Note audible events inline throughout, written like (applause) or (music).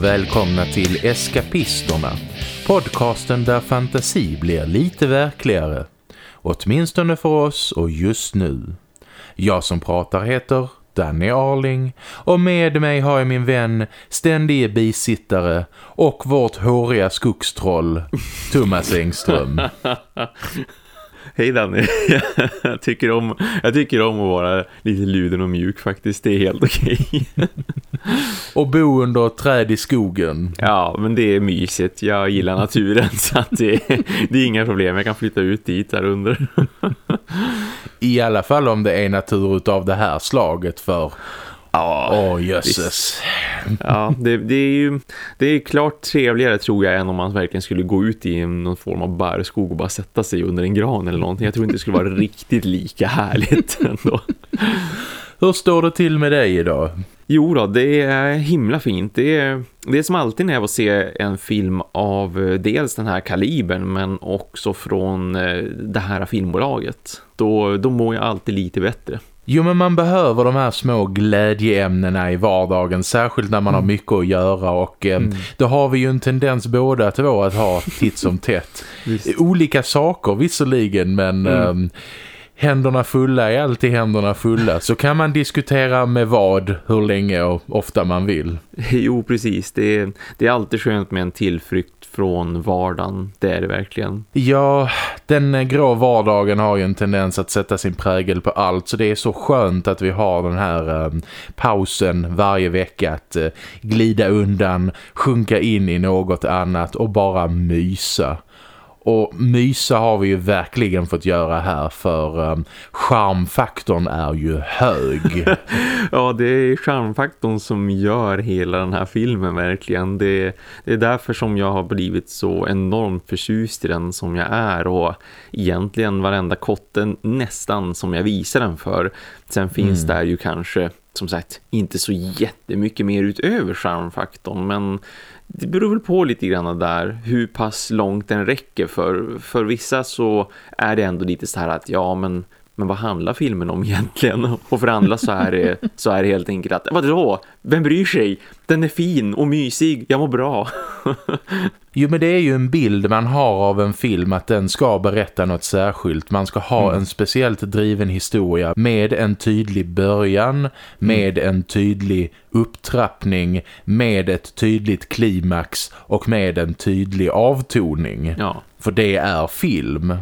Och välkomna till Eskapisterna, podcasten där fantasi blir lite verkligare. Åtminstone för oss och just nu. Jag som pratar heter Danny Arling och med mig har jag min vän, ständige bisittare och vårt håriga skogstroll Thomas Engström. (laughs) Hej Danny, (laughs) jag tycker, om, jag tycker om att vara lite luden och mjuk faktiskt, det är helt okej. (laughs) och bo under träd i skogen. Ja, men det är mysigt, jag gillar naturen (laughs) så att det, det är inga problem, jag kan flytta ut dit där under. I alla fall om det är natur av det här slaget för Ja, Åh, jösses. Ja, det, det, är ju det är klart trevligare tror jag än om man verkligen skulle gå ut i någon form av bärskog och bara sätta sig under en gran eller någonting. Jag tror inte det skulle vara (laughs) riktigt lika härligt ändå. Hur står det till med dig idag? Jo då, det är himla fint. Det är, det är som alltid när jag får se en film av eh, dels den här kalibern men också från eh, det här filmbolaget. Då, då mår jag alltid lite bättre. Jo men man behöver de här små glädjeämnena i vardagen Särskilt när man mm. har mycket att göra Och eh, mm. då har vi ju en tendens båda två att ha titt som tätt (laughs) Olika saker visserligen men... Mm. Eh, händerna fulla är alltid händerna fulla. Så kan man diskutera med vad, hur länge och ofta man vill. (laughs) Jo, precis. Det är, det är alltid skönt med en tillflykt från vardagen. Det är det verkligen. Ja, den grå vardagen har ju en tendens att sätta sin prägel på allt. Så det är så skönt att vi har den här eh, pausen varje vecka att eh, glida undan, sjunka in i något annat och bara mysa. Och mysa har vi ju verkligen fått göra här för um, charmfaktorn är ju hög. (laughs) ja, det är charmfaktorn som gör hela den här filmen verkligen. Det, det, är därför som jag har blivit så enormt förtjust i den som jag är och egentligen varenda kotten nästan som jag visar den för. Sen finns mm. där ju kanske som sagt inte så jättemycket mer utöver charmfaktorn men det beror väl på lite grann där hur pass långt den räcker. För för vissa så är det ändå lite så här att ja men men vad handlar filmen om (laughs) egentligen? Och för andra så är det, så är det helt enkelt att, vadå? Vem bryr sig? Den är fin och mysig, jag mår bra. (laughs) jo men det är ju en bild man har av en film att den ska berätta något särskilt. Man ska ha mm. en speciellt driven historia med en tydlig början, med mm. en tydlig upptrappning, med ett tydligt klimax och med en tydlig avtoning. Ja. För det är film.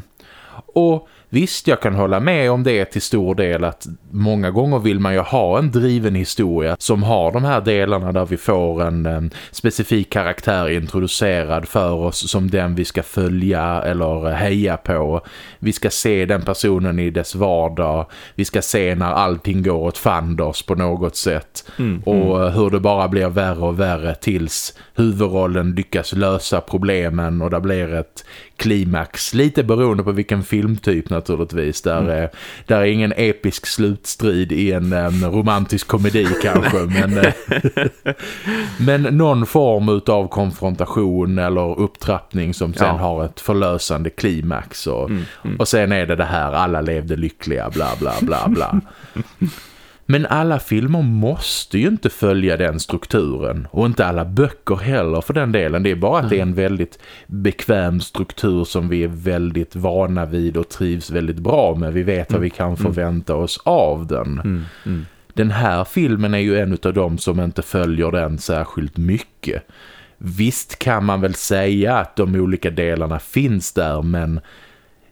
Och Visst, jag kan hålla med om det till stor del att många gånger vill man ju ha en driven historia som har de här delarna där vi får en, en specifik karaktär introducerad för oss som den vi ska följa eller heja på. Vi ska se den personen i dess vardag. Vi ska se när allting går åt fanders på något sätt. Mm, och mm. hur det bara blir värre och värre tills huvudrollen lyckas lösa problemen och det blir ett klimax. Lite beroende på vilken filmtyp naturligtvis. Där, mm. är, där är ingen episk slutstrid i en um, romantisk komedi (laughs) kanske. men, eh, (laughs) men någon form av konfrontation eller upptrappning som sen ja. har ett förlösande klimax. Och, mm. Mm. och sen är det det här, alla levde lyckliga, bla bla bla bla. (laughs) Men alla filmer måste ju inte följa den strukturen. Och inte alla böcker heller för den delen. Det är bara att det är en väldigt bekväm struktur som vi är väldigt vana vid och trivs väldigt bra med. Vi vet vad vi kan mm. förvänta oss av den. Mm. Mm. Den här filmen är ju en av dem som inte följer den särskilt mycket. Visst kan man väl säga att de olika delarna finns där men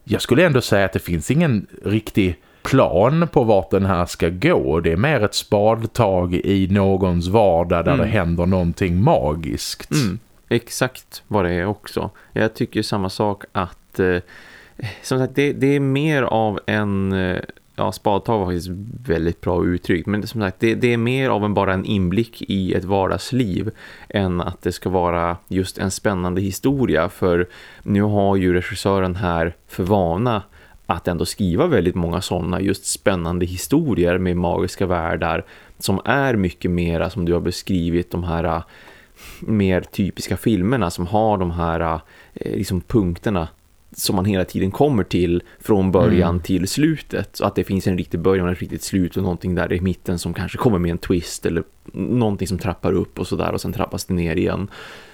jag skulle ändå säga att det finns ingen riktig plan på vart den här ska gå. Det är mer ett spadtag i någons vardag där mm. det händer någonting magiskt. Mm. Exakt vad det är också. Jag tycker samma sak att eh, som sagt, det, det, är mer av en eh, ja, spadtag var faktiskt väldigt bra uttryck. Men som sagt, det, det, är mer av en bara en inblick i ett vardagsliv än att det ska vara just en spännande historia. För nu har ju regissören här för vana att ändå skriva väldigt många sådana just spännande historier med magiska världar som är mycket mera som du har beskrivit de här äh, mer typiska filmerna som har de här äh, liksom punkterna som man hela tiden kommer till från början mm. till slutet. Så att det finns en riktig början och ett riktigt slut och någonting där i mitten som kanske kommer med en twist eller någonting som trappar upp och sådär och sen trappas det ner igen.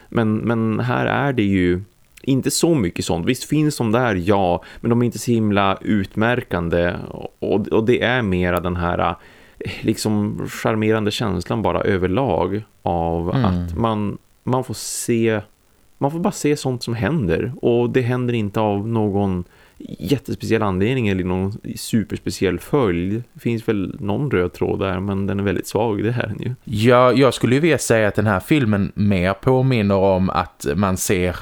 Men, men här är det ju inte så mycket sånt. Visst finns de där, ja, men de är inte så himla utmärkande och, och det är mera den här liksom charmerande känslan bara överlag av mm. att man, man får se man får bara se sånt som händer och det händer inte av någon jättespeciell anledning eller någon superspeciell följd. Det finns väl någon röd tråd där men den är väldigt svag, det här är ju. Ja, jag skulle ju vilja säga att den här filmen mer påminner om att man ser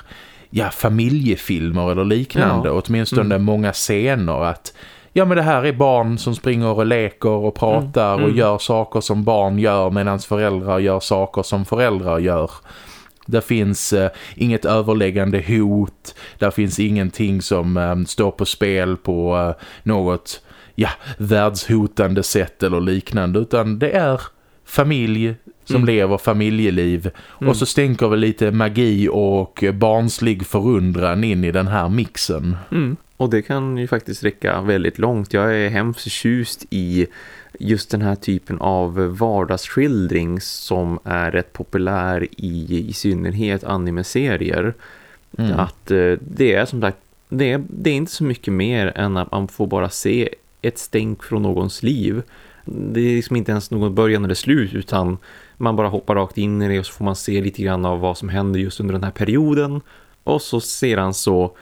ja, familjefilmer eller liknande, ja. åtminstone mm. många scener att ja men det här är barn som springer och leker och pratar mm. och mm. gör saker som barn gör medan föräldrar gör saker som föräldrar gör. Det finns eh, inget överläggande hot. Där finns ingenting som eh, står på spel på eh, något ja, världshotande sätt eller liknande. Utan det är familj som mm. lever familjeliv. Mm. Och så stänker vi lite magi och barnslig förundran in i den här mixen. Mm. Och det kan ju faktiskt räcka väldigt långt. Jag är hemskt förtjust i just den här typen av vardagsskildring som är rätt populär i i synnerhet anime-serier. Mm. Att eh, det är som sagt, det är, det är inte så mycket mer än att man får bara se ett stänk från någons liv. Det är liksom inte ens någon början eller slut utan man bara hoppar rakt in i det och så får man se lite grann av vad som händer just under den här perioden. Och så sedan så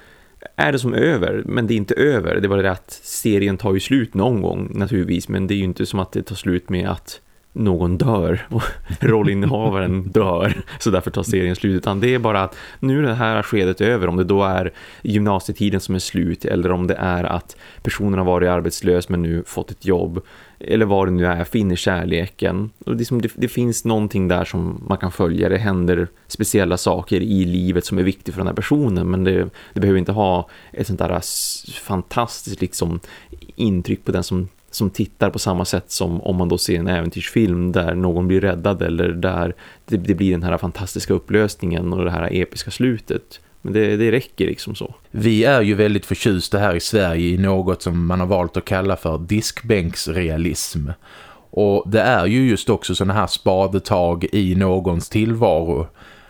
är det som över, men det är inte över. Det är bara det att serien tar ju slut någon gång naturligtvis, men det är ju inte som att det tar slut med att någon dör och (laughs) rollinnehavaren dör så därför tar serien slut utan det är bara att nu är det här skedet över om det då är gymnasietiden som är slut eller om det är att personen har varit arbetslös men nu fått ett jobb eller vad det nu är, finner kärleken. Och det, som, det, det, finns någonting där som man kan följa. Det händer speciella saker i livet som är viktigt för den här personen. Men det, det behöver inte ha ett sånt där fantastiskt liksom, intryck på den som, som tittar på samma sätt som om man då ser en äventyrsfilm där någon blir räddad eller där det, det blir den här fantastiska upplösningen och det här episka slutet. Men det, det räcker liksom så. Vi är ju väldigt förtjusta här i Sverige i något som man har valt att kalla för diskbänksrealism. Och det är ju just också sådana här spadetag i någons tillvaro.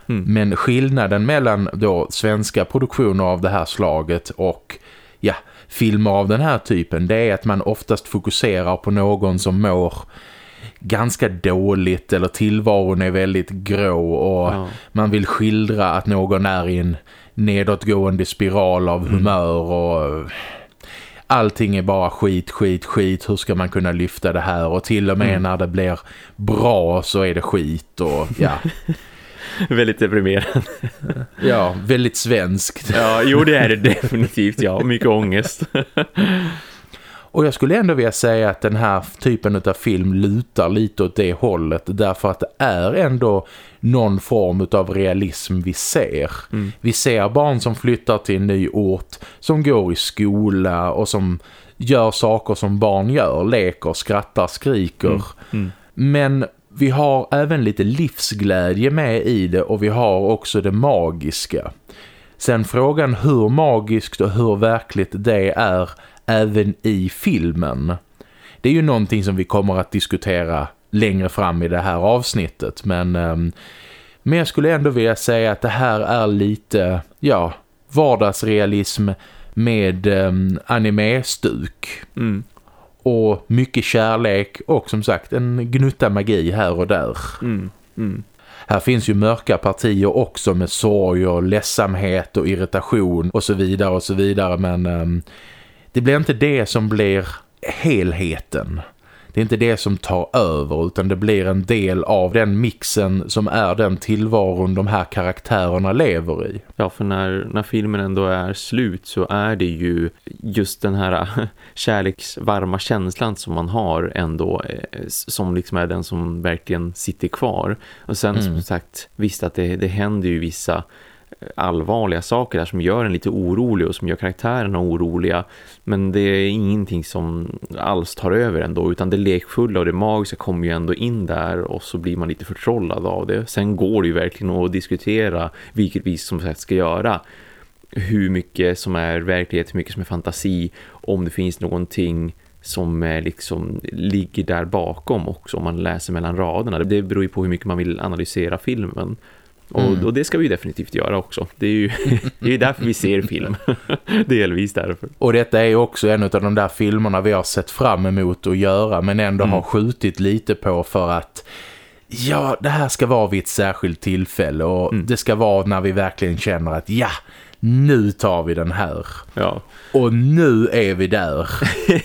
Mm. Men skillnaden mellan då svenska produktioner av det här slaget och ja, filmer av den här typen det är att man oftast fokuserar på någon som mår ganska dåligt eller tillvaron är väldigt grå och ja. man vill skildra att någon är i en nedåtgående spiral av mm. humör och allting är bara skit, skit, skit. Hur ska man kunna lyfta det här? Och till och med mm. när det blir bra så är det skit och ja. (laughs) väldigt deprimerande. (laughs) ja, väldigt svenskt. ja, jo det är det (laughs) definitivt, ja. Mycket ångest. Och jag skulle ändå vilja säga att den här typen av film lutar lite åt det hållet därför att det är ändå någon form av realism vi ser. Mm. Vi ser barn som flyttar till en ny ort, som går i skola och som gör saker som barn gör, leker, skrattar, skriker. Mm. Mm. Men vi har även lite livsglädje med i det och vi har också det magiska. Sen frågan hur magiskt och hur verkligt det är även i filmen. Det är ju någonting som vi kommer att diskutera längre fram i det här avsnittet. Men, um, men jag skulle ändå vilja säga att det här är lite, ja, vardagsrealism med um, anime-stuk. Mm. Och mycket kärlek och som sagt en gnutta magi här och där. Mm. Mm. Här finns ju mörka partier också med sorg och ledsamhet och irritation och så vidare och så vidare. Men um, det blir inte det som blir helheten. Det är inte det som tar över utan det blir en del av den mixen som är den tillvaron de här karaktärerna lever i. Ja, för när, när filmen ändå är slut så är det ju just den här (laughs) kärleksvarma känslan som man har ändå eh, som liksom är den som verkligen sitter kvar. Och sen mm. som sagt, visst att det, det händer ju vissa allvarliga saker där som gör en lite orolig och som gör karaktärerna oroliga. Men det är ingenting som alls tar över ändå utan det lekfulla och det magiska kommer ju ändå in där och så blir man lite förtrollad av det. Sen går det ju verkligen att diskutera vilket vi som sagt ska göra. hur mycket som är verklighet, hur mycket som är fantasi, om det finns någonting som liksom ligger där bakom också om man läser mellan raderna. Det beror ju på hur mycket man vill analysera filmen. Och, mm. och, det ska vi definitivt göra också. Det är ju (laughs) det är därför vi ser film. (laughs) Delvis därför. Och detta är också en av de där filmerna vi har sett fram emot att göra men ändå mm. har skjutit lite på för att ja, det här ska vara vid ett särskilt tillfälle och mm. det ska vara när vi verkligen känner att ja, nu tar vi den här. Ja. Och nu är vi där.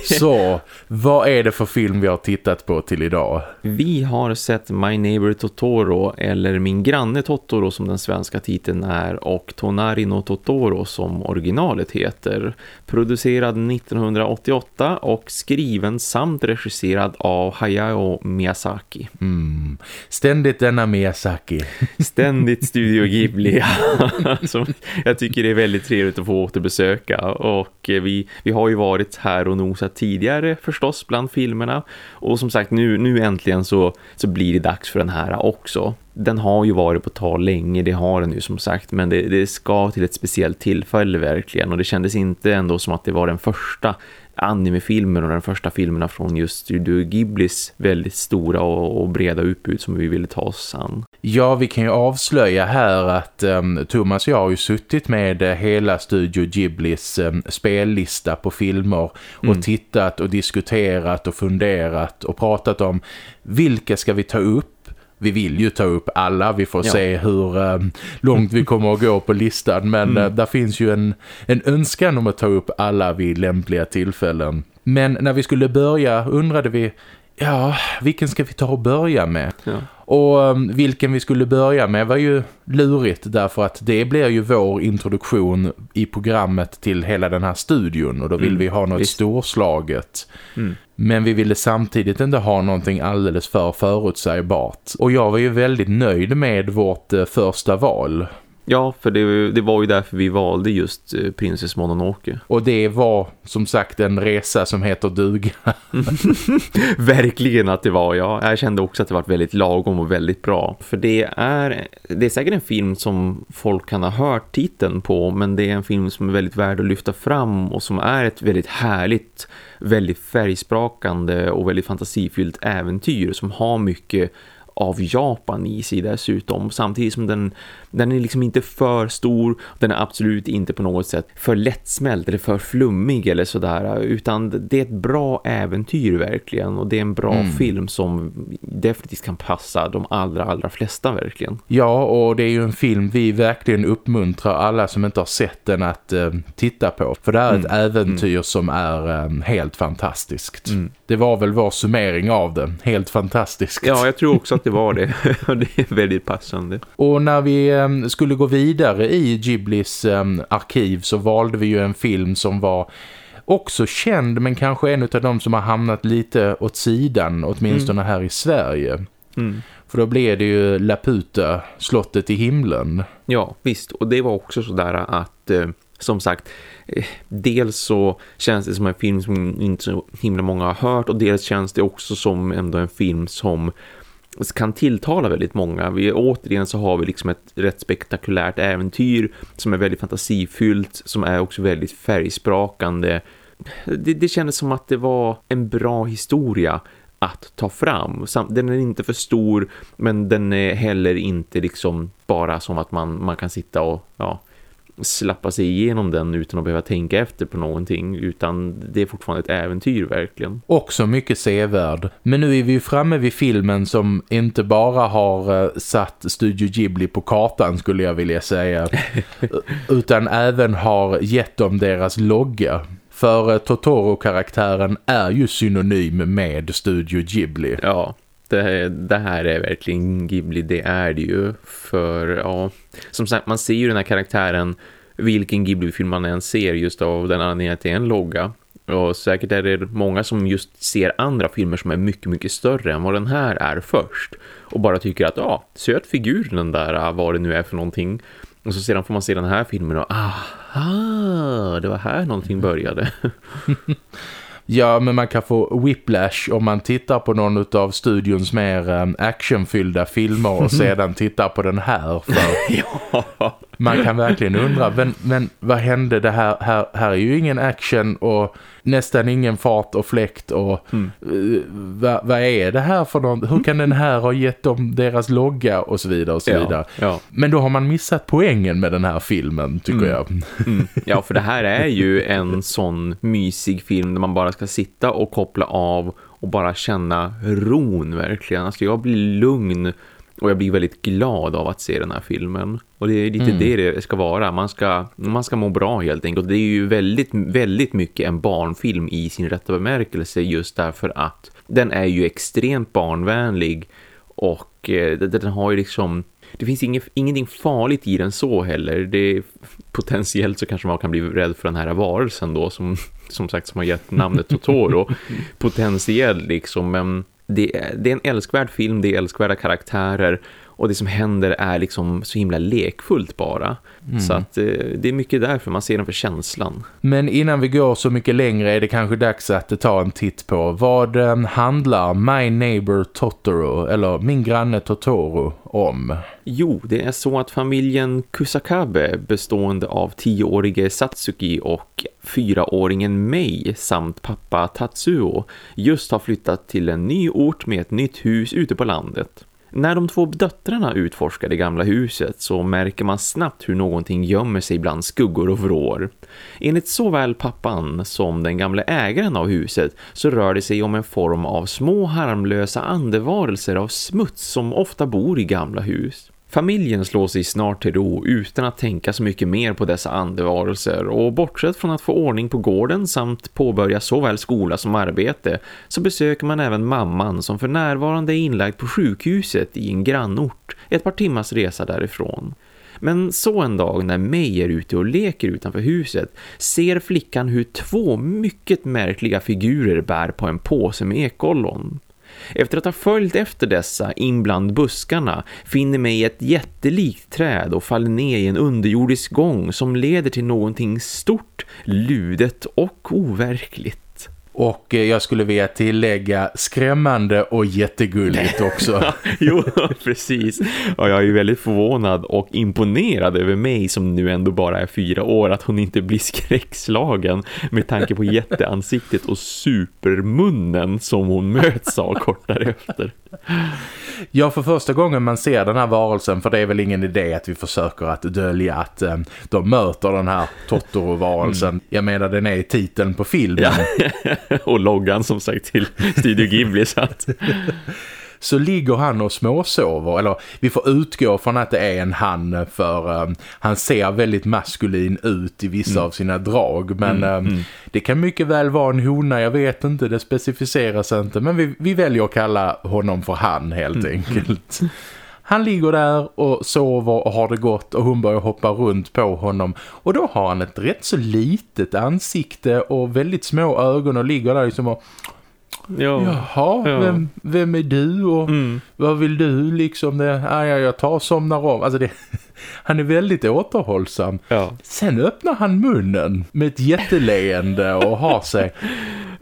(laughs) Så, vad är det för film vi har tittat på till idag? Vi har sett My Neighbor Totoro eller Min granne Totoro som den svenska titeln är och Tonarino Totoro som originalet heter. Producerad 1988 och skriven samt regisserad av Hayao Miyazaki. Mm. Ständigt denna Miyazaki. Ständigt Studio Ghibli. (laughs) som jag tycker det är väldigt trevligt att få återbesöka och eh, vi, vi har ju varit här och nosat tidigare förstås bland filmerna och som sagt nu, nu äntligen så, så blir det dags för den här också. Den har ju varit på tal länge, det har den ju som sagt men det, det ska till ett speciellt tillfälle verkligen och det kändes inte ändå som att det var den första animefilmen och den första filmerna från just Studio Ghiblis väldigt stora och, och, breda utbud som vi ville ta oss an. Ja, vi kan ju avslöja här att um, Thomas och jag har ju suttit med uh, hela Studio Ghiblis um, spellista på filmer och mm. tittat och diskuterat och funderat och pratat om vilka ska vi ta upp vi vill ju ta upp alla, vi får ja. se hur eh, långt vi kommer att gå på listan men mm. eh, där finns ju en, en önskan om att ta upp alla vid lämpliga tillfällen. Men när vi skulle börja undrade vi, ja, vilken ska vi ta och börja med? Ja. Och um, vilken vi skulle börja med var ju lurigt därför att det blir ju vår introduktion i programmet till hela den här studion och då vill mm, vi ha något visst. storslaget. Mm. Men vi ville samtidigt inte ha någonting alldeles för förutsägbart. Och jag var ju väldigt nöjd med vårt eh, första val. Ja, för det, det, var ju därför vi valde just eh, Princess Mononoke. Och det var som sagt en resa som heter duga. (laughs) Verkligen att det var, ja. Jag kände också att det var väldigt lagom och väldigt bra. För det är, det är säkert en film som folk kan ha hört titeln på, men det är en film som är väldigt värd att lyfta fram och som är ett väldigt härligt, väldigt färgsprakande och väldigt fantasifyllt äventyr som har mycket av Japan i sig dessutom. Samtidigt som den, den är liksom inte för stor. Den är absolut inte på något sätt för lättsmält eller för flummig eller sådär. Utan det är ett bra äventyr verkligen. Och det är en bra mm. film som definitivt kan passa de allra, allra flesta verkligen. Ja, och det är ju en film vi verkligen uppmuntrar alla som inte har sett den att uh, titta på. För det är mm. ett äventyr mm. som är um, helt fantastiskt. Mm. Det var väl vår summering av det. Helt fantastiskt. Ja, jag tror också att det var det. (laughs) det är väldigt passande. Och när vi um, skulle gå vidare i Ghiblis um, arkiv så valde vi ju en film som var också känd men kanske en av de som har hamnat lite åt sidan åtminstone mm. här i Sverige. Mm. För då blev det ju Laputa, slottet i himlen. Ja, visst. Och det var också sådär att, eh, som sagt, eh, dels så känns det som en film som inte så himla många har hört och dels känns det också som ändå en film som kan tilltala väldigt många. Vi, återigen så har vi liksom ett rätt spektakulärt äventyr som är väldigt fantasifyllt, som är också väldigt färgsprakande. Det, det kändes som att det var en bra historia att ta fram. Den är inte för stor men den är heller inte liksom bara som att man, man kan sitta och ja, slappa sig igenom den utan att behöva tänka efter på någonting utan det är fortfarande ett äventyr verkligen. Också mycket sevärd. Men nu är vi ju framme vid filmen som inte bara har uh, satt Studio Ghibli på kartan skulle jag vilja säga (laughs) utan även har gett dem deras logga. För uh, Totoro-karaktären är ju synonym med Studio Ghibli. Ja, det, eh, det, här är verkligen Ghibli, det är det ju. För ja, som sagt, man ser ju den här karaktären vilken Ghibli-film man än ser just av den anledningen att det är en logga. Och säkert är det många som just ser andra filmer som är mycket, mycket större än vad den här är först. Och bara tycker att, ja, söt figur den där, äh, vad det nu är för någonting. Och så sedan får man se den här filmen och, aha, det var här någonting började. (laughs) Ja, men man kan få whiplash om man tittar på någon av studions mer um, actionfyllda filmer och (laughs) sedan tittar på den här. För ja. Man kan verkligen undra, men, men vad hände det här? här? Här är ju ingen action och nästan ingen fart och fläkt och mm. uh, vad, vad är det här för någon? Hur kan den här ha gett dem deras logga och så vidare och så ja, vidare. Ja. Men då har man missat poängen med den här filmen tycker mm. jag. (laughs) Mm. Ja, för det här är ju en sån mysig film där man bara ska sitta och koppla av och bara känna ron verkligen. Alltså jag blir lugn och jag blir väldigt glad av att se den här filmen. Och det är lite mm. det det ska vara. Man ska, man ska må bra helt enkelt. Det är ju väldigt, väldigt mycket en barnfilm i sin rätta bemärkelse just därför att den är ju extremt barnvänlig och eh, den har ju liksom det finns inget, ingenting farligt i den så heller. Det potentiellt så kanske man kan bli rädd för den här varelsen då som som sagt som har gett namnet Totoro. (laughs) potentiellt liksom men det är, det är en älskvärd film, det är älskvärda karaktärer och det som händer är liksom så himla lekfullt bara. Mm. Så att eh, det är mycket därför man ser den för känslan. Men innan vi går så mycket längre är det kanske dags att ta en titt på vad eh, handlar My Neighbor Totoro eller Min granne Totoro om? Jo, det är så att familjen Kusakabe bestående av tioårige Satsuki och fyraåringen Mei samt pappa Tatsuo just har flyttat till en ny ort med ett nytt hus ute på landet. När de två döttrarna utforskar det gamla huset så märker man snabbt hur någonting gömmer sig bland skuggor och vrår. Enligt såväl pappan som den gamla ägaren av huset så rör det sig om en form av små harmlösa andevarelser av smuts som ofta bor i gamla hus. Familjen slår sig snart till ro utan att tänka så mycket mer på dessa andevarelser och bortsett från att få ordning på gården samt påbörja såväl skola som arbete så besöker man även mamman som för närvarande är inlagd på sjukhuset i en grannort ett par timmars resa därifrån. Men så en dag när May är ute och leker utanför huset ser flickan hur två mycket märkliga figurer bär på en påse med ekollon. Efter att ha följt efter dessa in bland buskarna finner mig ett jättelikt träd och faller ner i en underjordisk gång som leder till någonting stort, ludet och overkligt. Och eh, jag skulle vilja tillägga skrämmande och jättegulligt (laughs) också. (laughs) jo, precis. Och jag är ju väldigt förvånad och imponerad över mig som nu ändå bara är fyra år att hon inte blir (laughs) skräckslagen med tanke på jätteansiktet och supermunnen som hon möts av kort därefter. Ja, för första gången man ser den här varelsen, för det är väl ingen idé att vi försöker att dölja att eh, de möter den här Totoro-varelsen. Mm. Jag menar, den är titeln på filmen. Ja. (laughs) och loggan som sagt till Studio Ghibli så att (laughs) så ligger han och småsover. Eller vi får utgå från att det är en han för um, han ser väldigt maskulin ut i vissa mm. av sina drag. Men mm, um, mm. det kan mycket väl vara en hona, jag vet inte, det specificeras inte. Men vi, vi väljer att kalla honom för han helt mm, mm. enkelt. Han ligger där och sover och har det gott och hon börjar hoppa runt på honom. Och då har han ett rätt så litet ansikte och väldigt små ögon och ligger där liksom och Ja. Jaha, ja. Vem, vem är du och mm. vad vill du liksom? Det, ah, ja, jag tar och somnar om. Alltså det, (laughs) han är väldigt återhållsam. Ja. Sen öppnar han munnen med ett jätteleende och har sig. (laughs)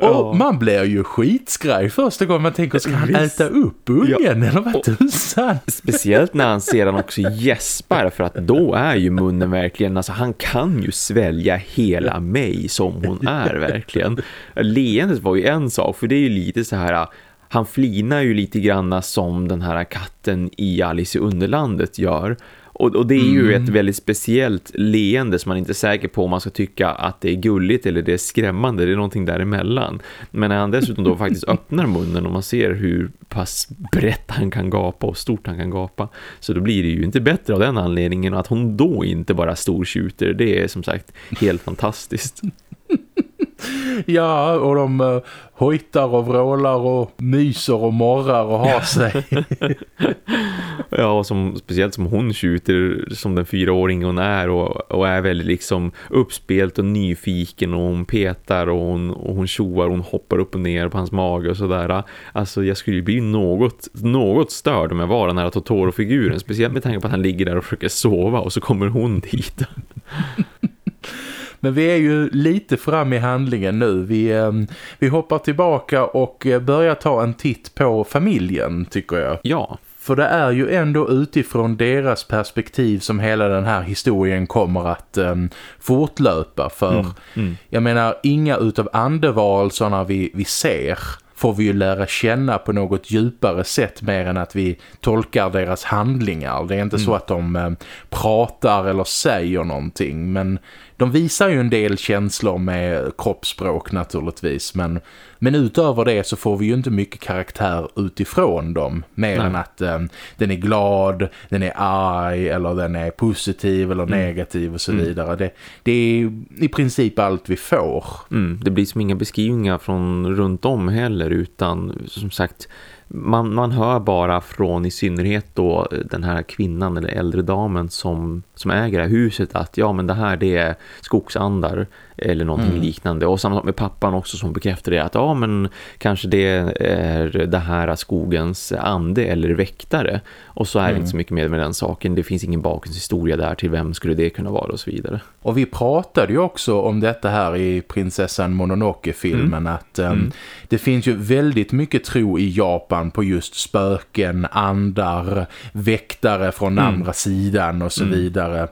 Och ja. man blir ju skitskraj första gången man tänker, ska han Visst. äta upp ungen ja. eller vad tusan? (laughs) Speciellt när han sedan också gäspar för att då är ju munnen verkligen, alltså han kan ju svälja hela mig som hon är verkligen. Leendet var ju en sak, för det ju lite så här han flinar ju lite granna som den här katten i Alice i Underlandet gör. Och, och det är ju mm. ett väldigt speciellt leende som man inte är säker på om man ska tycka att det är gulligt eller det är skrämmande. Det är någonting däremellan. Men när han dessutom då faktiskt (laughs) öppnar munnen och man ser hur pass brett han kan gapa och stort han kan gapa. Så då blir det ju inte bättre av den anledningen att hon då inte bara storskjuter. Det är som sagt helt fantastiskt. Ja, och de uh, hojtar och vrålar och myser och morrar och har sig. (laughs) ja, och som, speciellt som hon skjuter som den fyraåring hon är och, och är väldigt liksom uppspelt och nyfiken och hon petar och hon, och hon tjoar och hon hoppar upp och ner på hans mage och sådär. Alltså jag skulle bli något, något störd om jag var den här Totoro-figuren. Speciellt med tanke på att han ligger där och försöker sova och så kommer hon dit. (laughs) Men vi är ju lite fram i handlingen nu. Vi, eh, vi hoppar tillbaka och eh, börjar ta en titt på familjen tycker jag. Ja, För det är ju ändå utifrån deras perspektiv som hela den här historien kommer att um, fortlöpa. För mm, mm. jag menar, inga utav andevarelserna vi, vi ser får vi ju lära känna på något djupare sätt mer än att vi tolkar deras handlingar. Det är inte mm. så att de eh, pratar eller säger någonting men de visar ju en del känslor med kroppsspråk naturligtvis men, men utöver det så får vi ju inte mycket karaktär utifrån dem mer Nej. än att um, den är glad, den är arg eller den är positiv eller mm. negativ och så mm. vidare. Det, det, är i princip allt vi får. Mm. Det blir som inga beskrivningar från runt om heller utan som sagt man, man hör bara från i synnerhet då den här kvinnan eller äldre damen som, som äger det här huset att ja men det här det är skogsandar eller någonting mm. liknande. Och samma med pappan också som bekräftar det att ja men kanske det är det här skogens ande eller väktare. Och så är mm. det inte så mycket mer med den saken. Det finns ingen bakgrundshistoria där till vem skulle det kunna vara och så vidare. Och vi pratade ju också om detta här i Prinsessan Mononoke-filmen mm. att um, det finns ju väldigt mycket tro i Japan på just spöken, andar, väktare från mm. andra sidan och så mm. vidare.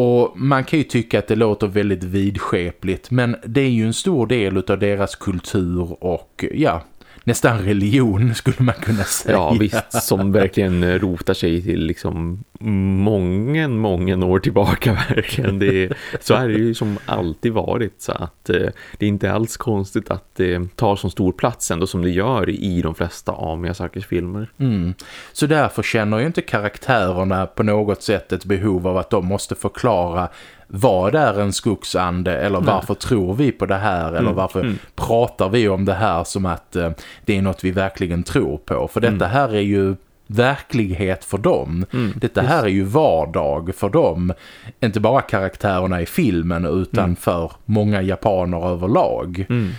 Och man kan ju tycka att det låter väldigt vidskepligt men det är ju en stor del av deras kultur och ja, nästan religion skulle man kunna säga. Ja visst, som verkligen rotar sig till liksom många, många år tillbaka (laughs) verkligen. Det, så är det ju som alltid varit så att eh, det är inte alls konstigt att det tar så stor plats ändå som det gör i de flesta av Miyazakis filmer. Mm. Så därför känner ju inte karaktärerna på något sätt ett behov av att de måste förklara vad är en skogsande eller Nej. varför tror vi på det här eller mm. varför mm. pratar vi om det här som att eh, det är något vi verkligen tror på. För detta mm. här är ju verklighet för dem. Mm, Detta här är ju vardag för dem. Inte bara karaktärerna i filmen utan mm. för många japaner överlag. Mm.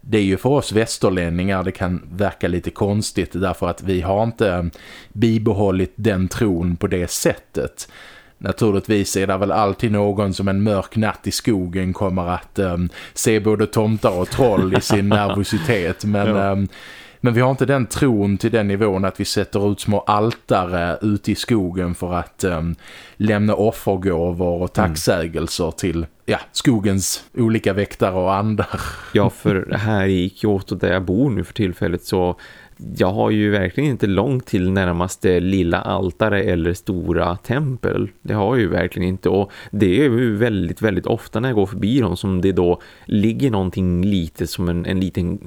Det är ju för oss västerlänningar det kan verka lite konstigt därför att vi har inte bibehållit den tron på det sättet. Naturligtvis är det väl alltid någon som en mörk natt i skogen kommer att um, se både tomtar och troll i sin (laughs) nervositet. Men, ja. um, men vi har inte den tron till den nivån att vi sätter ut små altare ute i skogen för att um, lämna offergåvor och mm. tacksägelser mm. till ja, skogens olika väktare och andar. Ja, för (laughs) här i Kyoto där jag bor nu för tillfället så jag har ju verkligen inte långt till närmaste lilla altare eller stora tempel. Det har jag ju verkligen inte och det är ju väldigt, väldigt ofta när jag går förbi dem som det då ligger någonting lite som en, en, liten,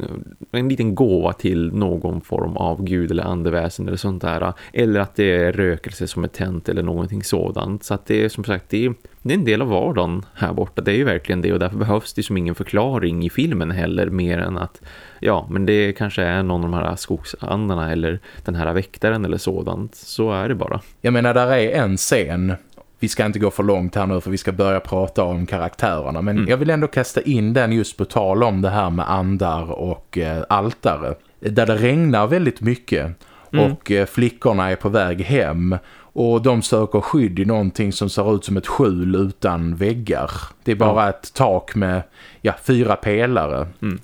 en liten gåva till någon form av gud eller andeväsen eller sånt där. Eller att det är rökelse som är tänt eller någonting sådant. Så att det är som sagt, det är, det är en del av vardagen här borta. Det är ju verkligen det och därför behövs det som ingen förklaring i filmen heller mer än att ja, men det kanske är någon av de här skogsandarna eller den här väktaren eller sådant. Så är det bara. Jag menar, där är en scen vi ska inte gå för långt här nu för vi ska börja prata om karaktärerna. Men mm. jag vill ändå kasta in den just på tal om det här med andar och eh, altare. Där det regnar väldigt mycket mm. och eh, flickorna är på väg hem. Och de söker skydd i någonting som ser ut som ett skjul utan väggar. Det är bara mm. ett tak med ja, fyra pelare. Mm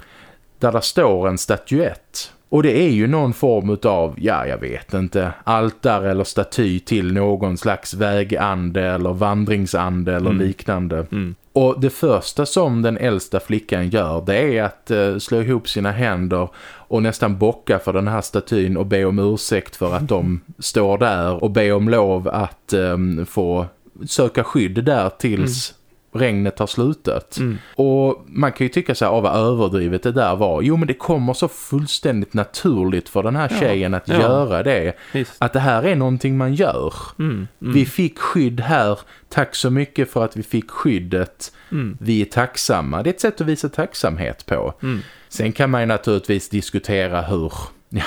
där det står en statyett. Och det är ju någon form av, ja jag vet inte, altar eller staty till någon slags vägande eller vandringsande eller mm. liknande. Mm. Och det första som den äldsta flickan gör det är att uh, slå ihop sina händer och nästan bocka för den här statyn och be om ursäkt för att de (laughs) står där och be om lov att um, få söka skydd där tills regnet har slutat. Mm. Och man kan ju tycka här, av vad överdrivet det där var. Jo men det kommer så fullständigt naturligt för den här tjejen ja. att ja. göra det. Visst. Att det här är någonting man gör. Mm. Mm. Vi fick skydd här. Tack så mycket för att vi fick skyddet. Mm. Vi är tacksamma. Det är ett sätt att visa tacksamhet på. Mm. Sen kan man ju naturligtvis diskutera hur... Ja,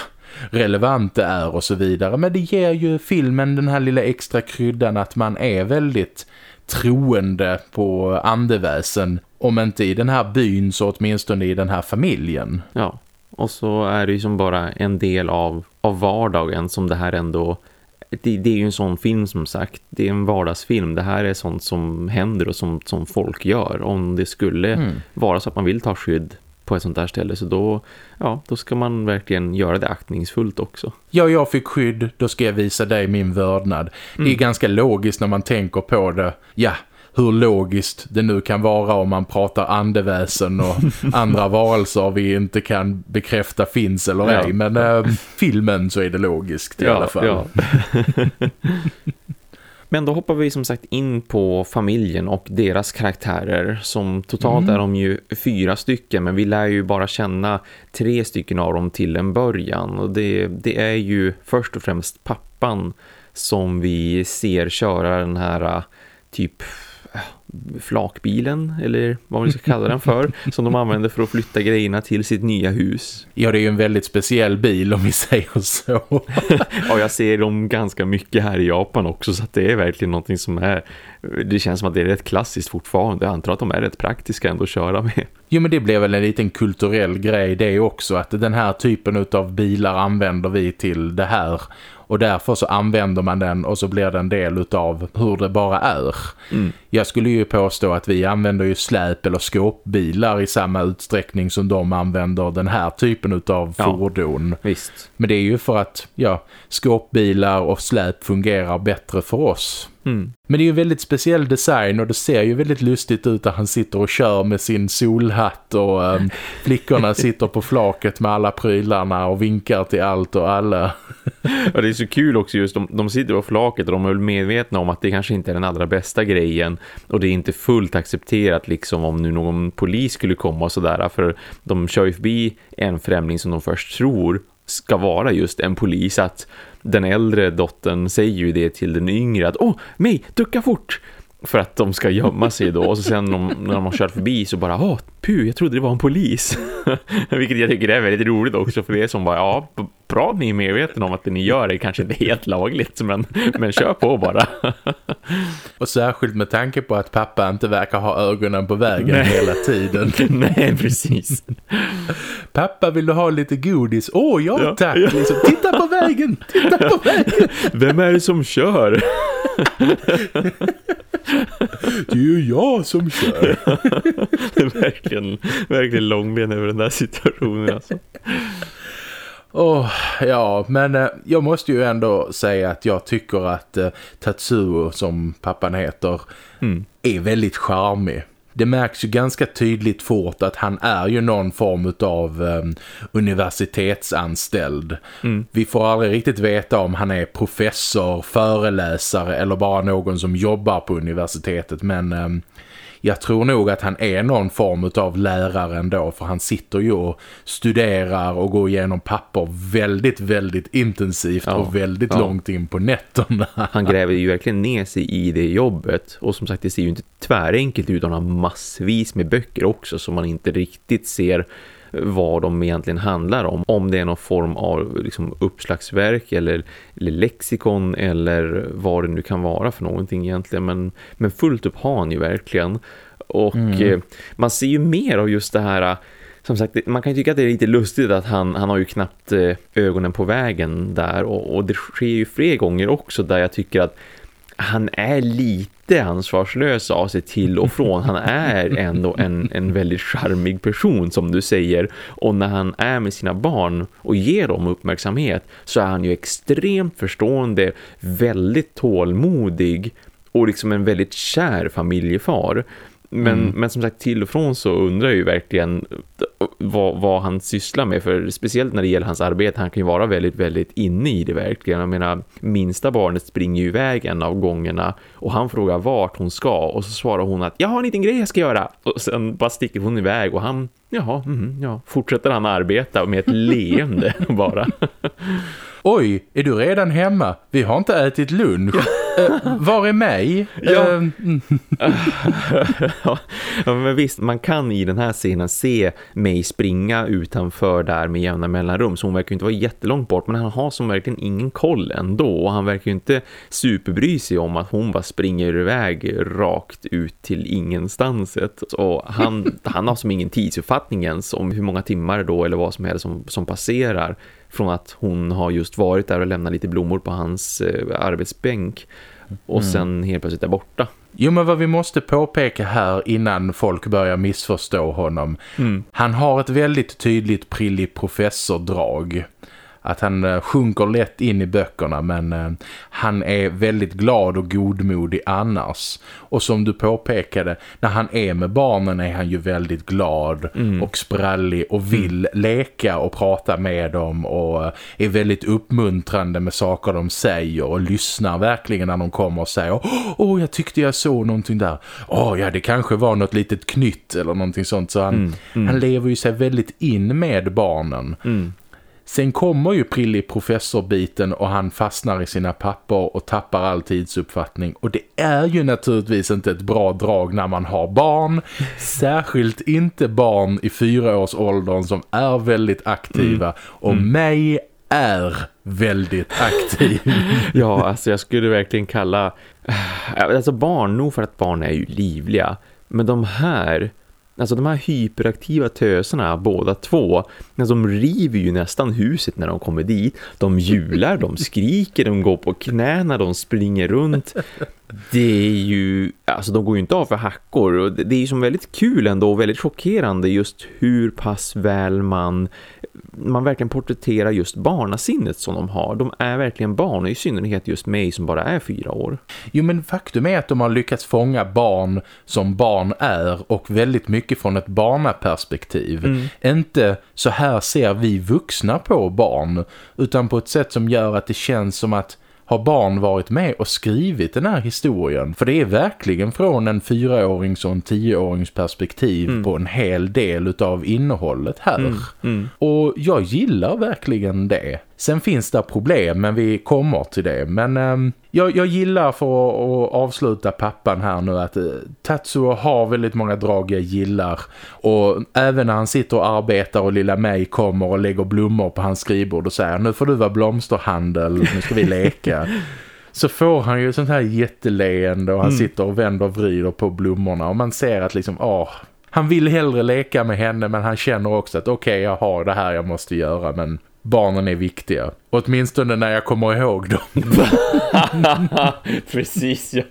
relevant det är och så vidare. Men det ger ju filmen den här lilla extra kryddan att man är väldigt troende på andeväsen. Om inte i den här byn så åtminstone i den här familjen. Ja, och så är det ju som bara en del av, av vardagen som det här ändå... Det, det, är ju en sån film som sagt. Det är en vardagsfilm. Det här är sånt som händer och som, som folk gör. Om det skulle mm. vara så att man vill ta skydd på ett sånt där ställe. Så då, ja, då ska man verkligen göra det aktningsfullt också. Ja, jag fick skydd, då ska jag visa dig min vördnad. Mm. Det är mm. ganska logiskt när man tänker på det. Ja, hur logiskt det nu kan vara om man pratar andeväsen och (laughs) andra varelser vi inte kan bekräfta finns eller ej. Men äh, filmen så är det logiskt i ja, alla fall. Ja. (laughs) Men då hoppar vi som sagt in på familjen och deras karaktärer som totalt mm. är de ju fyra stycken men vi lär ju bara känna tre stycken av dem till en början och det, det är ju först och främst pappan som vi ser köra den här typ flakbilen eller vad man ska kalla den för (laughs) som de använder för att flytta grejerna till sitt nya hus. Ja, det är ju en väldigt speciell bil om vi säger så. (laughs) ja, jag ser dem ganska mycket här i Japan också så att det är verkligen någonting som är det känns som att det är rätt klassiskt fortfarande. Jag antar att de är rätt praktiska ändå att köra med. Jo men det blev väl en liten kulturell grej det också att den här typen av bilar använder vi till det här och därför så använder man den och så blir det en del av hur det bara är. Mm. Jag skulle ju påstå att vi använder ju släp- eller skåpbilar i samma utsträckning som de använder den här typen av ja, fordon. Visst. Men det är ju för att ja, skåpbilar och släp fungerar bättre för oss. Mm. Men det är ju väldigt speciell design och det ser ju väldigt lustigt ut att han sitter och kör med sin solhatt och um, flickorna (laughs) sitter på flaket med alla prylarna och vinkar till allt och alla. ja, det är så kul också just, de, de sitter på flaket och de är väl medvetna om att det kanske inte är den allra bästa grejen och det är inte fullt accepterat liksom om nu någon polis skulle komma och sådär för de kör ju förbi en främling som de först tror ska vara just en polis att den äldre dottern säger ju det till den yngre att åh, mig, ducka fort! För att de ska gömma sig då och så sen när de har kört förbi så bara, åh, puh, jag trodde det var en polis. (laughs) Vilket jag tycker är väldigt roligt också för det är som bara, ja, bra ni är medvetna om att det ni gör är kanske inte helt lagligt men, men kör på bara. (laughs) och särskilt med tanke på att pappa inte verkar ha ögonen på vägen Nej. hela tiden. (laughs) Nej, precis. Pappa, vill du ha lite godis? Åh, oh, ja, ja tack. Ja. Liksom, titta på vägen, titta på vägen. Vem är det som kör? Det är ju jag som kör. (laughs) verkligen, verkligen långben över den där situationen alltså. Oh, ja, men eh, jag måste ju ändå säga att jag tycker att eh, Tatsuo, som pappan heter, mm. är väldigt charmig. Det märks ju ganska tydligt fort att han är ju någon form av um, universitetsanställd. Mm. Vi får aldrig riktigt veta om han är professor, föreläsare eller bara någon som jobbar på universitetet. Men um, jag tror nog att han är någon form av lärare ändå för han sitter ju och studerar och går igenom papper väldigt, väldigt intensivt ja, och väldigt ja. långt in på nätterna. Han gräver ju verkligen ner sig i det jobbet och som sagt det ser ju inte tvärenkelt ut, han har massvis med böcker också som man inte riktigt ser vad de egentligen handlar om. Om det är någon form av liksom, uppslagsverk eller, eller lexikon eller vad det nu kan vara för någonting egentligen. Men, men fullt upp har han ju verkligen. Och mm. eh, man ser ju mer av just det här som sagt, man kan ju tycka att det är lite lustigt att han, han har ju knappt eh, ögonen på vägen där och, och det sker ju fler gånger också där jag tycker att han är lite ansvarslös av sig till och från. Han är ändå en, en väldigt charmig person som du säger. Och när han är med sina barn och ger dem uppmärksamhet så är han ju extremt förstående, väldigt tålmodig och liksom en väldigt kär familjefar. Men, mm. men som sagt till och från så undrar jag ju verkligen vad, vad, han sysslar med. För speciellt när det gäller hans arbete, han kan ju vara väldigt, väldigt inne i det verkligen. Jag menar, minsta barnet springer ju iväg en av gångerna och han frågar vart hon ska. Och så svarar hon att jag har en liten grej jag ska göra. Och sen bara sticker hon iväg och han, jaha, mm, ja, fortsätter han arbeta med ett leende (laughs) bara. Oj, är du redan hemma? Vi har inte ätit lunch. uh, (laughs) var är mig? Ja. Uh, (laughs) ja, men visst, man kan i den här scenen se mig springa utanför där med jämna mellanrum. Så hon verkar inte vara jättelångt bort, men han har som verkligen ingen koll ändå. Och han verkar inte superbry sig om att hon bara springer iväg rakt ut till ingenstans. Och han, han har som ingen tidsuppfattning ens om hur många timmar då eller vad som helst som, som passerar från att hon har just varit där och lämnat lite blommor på hans eh, arbetsbänk. och mm. sen helt plötsligt är borta. Jo men vad vi måste påpeka här innan folk börjar missförstå honom. Mm. Han har ett väldigt tydligt prillig professordrag att han uh, sjunker lätt in i böckerna men uh, han är väldigt glad och godmodig annars. Och som du påpekade, när han är med barnen är han ju väldigt glad mm. och sprallig och vill mm. leka och prata med dem och uh, är väldigt uppmuntrande med saker de säger och lyssnar verkligen när de kommer och säger Åh, jag tyckte jag såg någonting där. Åh, ja det kanske var något litet knytt eller någonting sånt. Så han, mm. mm. han lever ju sig väldigt in med barnen. Sen kommer ju Prilli professorbiten och han fastnar i sina papper och tappar all tidsuppfattning. Och det är ju naturligtvis inte ett bra drag när man har barn. Särskilt inte barn i fyraårsåldern som är väldigt aktiva. Mm. Och mm. mig är väldigt aktiv. (laughs) ja, alltså jag skulle verkligen kalla... Alltså barn, nog för att barn är ju livliga. Men de här Alltså de här hyperaktiva töserna, båda två, alltså, de river ju nästan huset när de kommer dit. De hjular, de skriker, de går på knäna, de springer runt. Det är ju, alltså de går ju inte av för hackor. Och det är ju som väldigt kul ändå och väldigt chockerande just hur pass väl man man verkligen porträtterar just barnasinnet som de har. De är verkligen barn, i synnerhet just mig som bara är fyra år. Jo men faktum är att de har lyckats fånga barn som barn är och väldigt mycket från ett barnaperspektiv. Mm. Inte så här ser vi vuxna på barn utan på ett sätt som gör att det känns som att har barn varit med och skrivit den här historien. För det är verkligen från en fyraårings och en tioårings perspektiv mm. på en hel del av innehållet här. Mm. Mm. Och jag gillar verkligen det. Sen finns det problem men vi kommer till det. Men um, jag, jag, gillar för att, att, avsluta pappan här nu att uh, Tatsuo har väldigt många drag jag gillar. Och även när han sitter och arbetar och lilla mig kommer och lägger blommor på hans skrivbord och säger nu får du vara blomsterhandel, nu ska vi leka. (laughs) så får han ju sånt här jätteleende och han mm. sitter och vänder och vrider på blommorna och man ser att liksom, åh, han vill hellre leka med henne men han känner också att okej okay, jag har det här jag måste göra men barnen är viktiga. Åtminstone när jag kommer ihåg dem. (laughs) Precis, ja.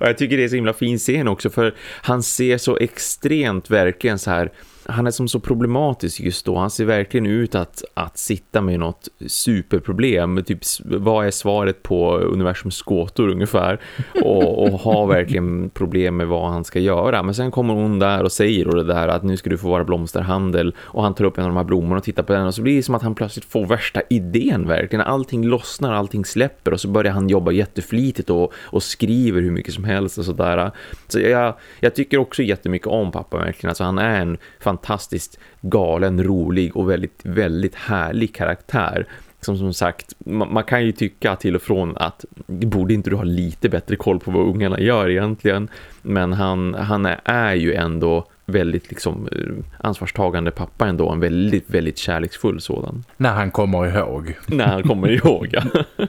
Och jag tycker det är så himla fin scen också för han ser så extremt verkligen så här han är som så problematisk just då. Han ser verkligen ut att, att sitta med något superproblem. Typ, vad är svaret på universums gåtor ungefär? Och, och har verkligen problem med vad han ska göra. Men sen kommer hon där och säger och det där att nu ska du få vara blomsterhandel. Och han tar upp en av de här blommorna och tittar på den. Och så blir det som att han plötsligt får värsta idén verkligen. Allting lossnar, allting släpper. Och så börjar han jobba jätteflitigt och, och skriver hur mycket som helst och sådär. Så jag, jag tycker också jättemycket om pappa verkligen. Alltså han är en fantastiskt galen, rolig och väldigt, väldigt härlig karaktär. Som som sagt, man, man, kan ju tycka till och från att borde inte du ha lite bättre koll på vad ungarna gör egentligen. Men han, han är, är ju ändå väldigt liksom eh, ansvarstagande pappa ändå. En väldigt, väldigt kärleksfull sådan. När han kommer ihåg. När han kommer ihåg, ja. (laughs)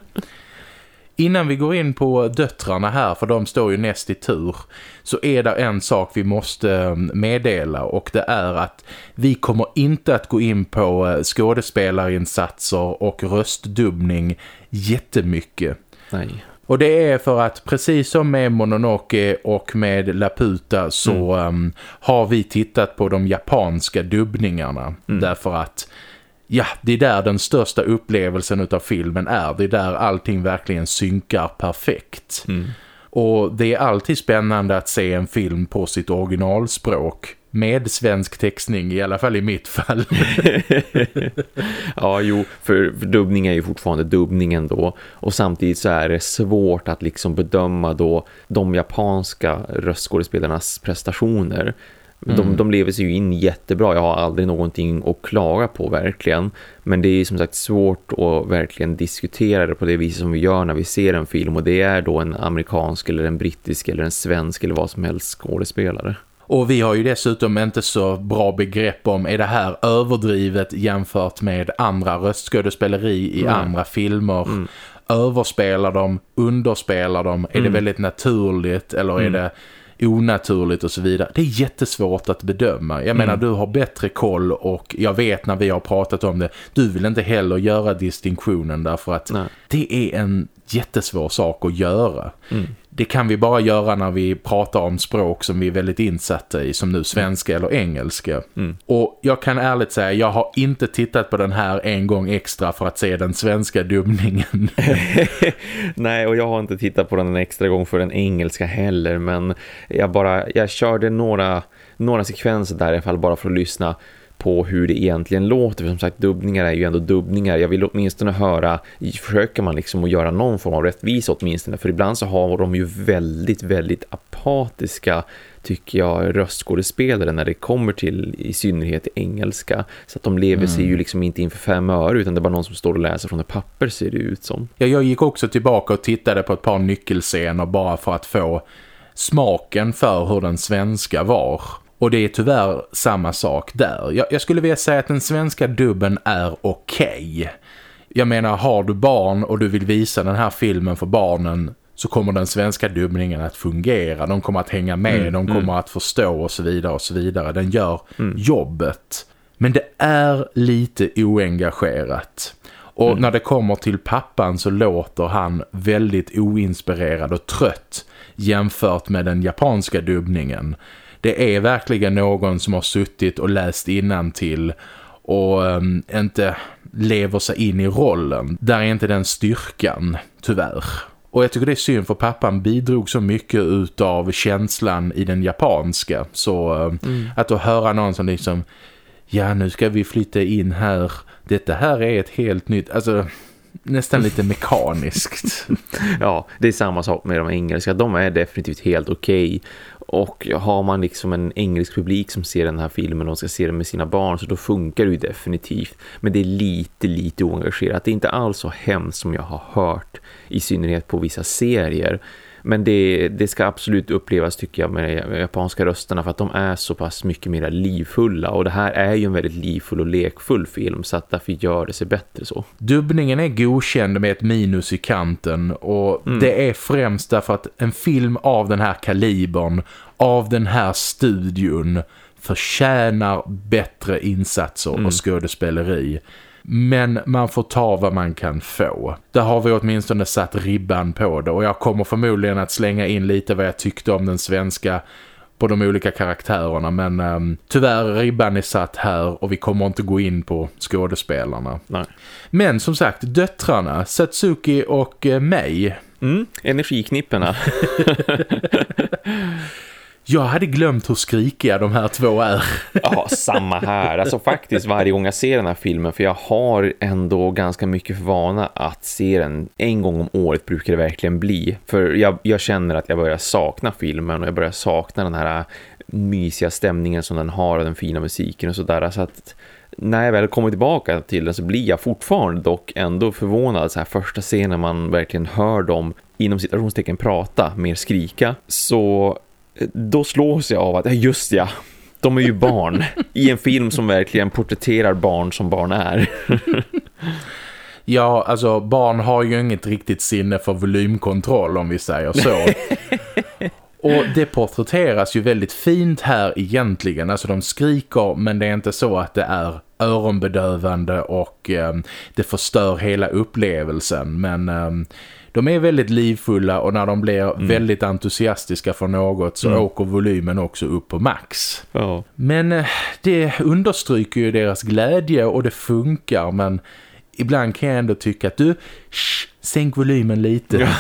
Innan vi går in på döttrarna här, för de står ju näst i tur, så är det en sak vi måste mm, meddela och det är att vi kommer inte att gå in på eh, skådespelarinsatser och röstdubbning jättemycket. Nej. Och det är för att precis som med Mononoke och med Laputa så mm. um, har vi tittat på de japanska dubbningarna. Mm. Därför att ja, det är där den största upplevelsen av filmen är. Det är där allting verkligen synkar perfekt. Mm. Och det är alltid spännande att se en film på sitt originalspråk med svensk textning, i alla fall i mitt fall. (laughs) ja, jo, för, för dubbning är ju fortfarande dubbningen då. Och samtidigt så är det svårt att liksom bedöma då de japanska röstskådespelarnas prestationer. Mm. De, de lever sig ju in jättebra. Jag har aldrig någonting att klaga på verkligen. Men det är som sagt svårt att verkligen diskutera det på det viset som vi gör när vi ser en film. Och det är då en amerikansk eller en brittisk eller en svensk eller vad som helst skådespelare. Och vi har ju dessutom inte så bra begrepp om är det här överdrivet jämfört med andra röstskådespeleri i mm. andra filmer. Mm. Överspelar de, underspelar de, är det mm. väldigt naturligt eller är mm. det onaturligt och så vidare. Det är jättesvårt att bedöma. Jag mm. menar, du har bättre koll och jag vet när vi har pratat om det. Du vill inte heller göra distinktionen därför att Nej. det är en jättesvår sak att göra. Mm det kan vi bara göra när vi pratar om språk som vi är väldigt insatta i som nu svenska eller engelska. Mm. Och jag kan ärligt säga, jag har inte tittat på den här en gång extra för att se den svenska dubbningen. (laughs) Nej, och jag har inte tittat på den en extra gång för den engelska heller, men jag bara, jag körde några, några sekvenser där i alla fall bara för att lyssna på hur det egentligen låter. För som sagt, dubbningar är ju ändå dubbningar. Jag vill åtminstone höra, försöker man liksom att göra någon form av rättvisa åtminstone. För ibland så har de ju väldigt, väldigt apatiska tycker jag röstskådespelare när det kommer till i synnerhet engelska. Så att de lever mm. sig ju liksom inte inför fem öre utan det är bara någon som står och läser från ett papper ser det ut som. Ja, jag gick också tillbaka och tittade på ett par nyckelscener bara för att få smaken för hur den svenska var. Och det är tyvärr samma sak där. Jag, jag skulle vilja säga att den svenska dubben är okej. Okay. Jag menar, har du barn och du vill visa den här filmen för barnen så kommer den svenska dubbningen att fungera. De kommer att hänga med, mm, de kommer mm. att förstå och så vidare och så vidare. Den gör mm. jobbet. Men det är lite oengagerat. Och mm. när det kommer till pappan så låter han väldigt oinspirerad och trött jämfört med den japanska dubbningen det är verkligen någon som har suttit och läst innan till och um, inte lever sig in i rollen. Där är inte den styrkan, tyvärr. Och jag tycker det är synd för pappan bidrog så mycket utav känslan i den japanska. Så um, mm. att då höra någon som liksom, ja nu ska vi flytta in här. Detta här är ett helt nytt, alltså nästan lite mekaniskt. (laughs) ja, det är samma sak med de engelska. De är definitivt helt okej. Okay. Och har man liksom en engelsk publik som ser den här filmen och ska se den med sina barn så då funkar det ju definitivt. Men det är lite, lite oengagerat. Det är inte alls så hemskt som jag har hört i synnerhet på vissa serier. Men det, det ska absolut upplevas tycker jag med de japanska rösterna för att de är så pass mycket mer livfulla och det här är ju en väldigt livfull och lekfull film så att därför gör det sig bättre så. Dubbningen är godkänd med ett minus i kanten och mm. det är främst därför att en film av den här kalibern, av den här studion förtjänar bättre insatser mm. och skådespeleri. Men man får ta vad man kan få. Där har vi åtminstone satt ribban på det och jag kommer förmodligen att slänga in lite vad jag tyckte om den svenska på de olika karaktärerna men um, tyvärr ribban är satt här och vi kommer inte gå in på skådespelarna. Nej. Men som sagt, döttrarna, Satsuki och uh, Mei. Mm, energiknipperna. (laughs) Jag hade glömt hur skrikiga de här två är. ja, samma här. Alltså faktiskt varje gång jag ser den här filmen, för jag har ändå ganska mycket för vana att se den en gång om året brukar det verkligen bli. För jag, jag känner att jag börjar sakna filmen och jag börjar sakna den här mysiga stämningen som den har och den fina musiken och sådär. Så att när jag väl kommer tillbaka till den så blir jag fortfarande dock ändå förvånad. Så här första scenen man verkligen hör dem inom situationstecken prata, mer skrika. Så då slås jag av att, just ja, de är ju barn i en film som verkligen porträtterar barn som barn är. (laughs) ja, alltså barn har ju inget riktigt sinne för volymkontroll om vi säger så. (laughs) Och det porträtteras ju väldigt fint här egentligen. Alltså de skriker men det är inte så att det är öronbedövande och eh, det förstör hela upplevelsen. Men eh, de är väldigt livfulla och när de blir mm. väldigt entusiastiska för något så mm. åker volymen också upp på max. Ja. Men eh, det understryker ju deras glädje och det funkar men ibland kan jag ändå tycka att du, shh, sänk volymen lite. (laughs)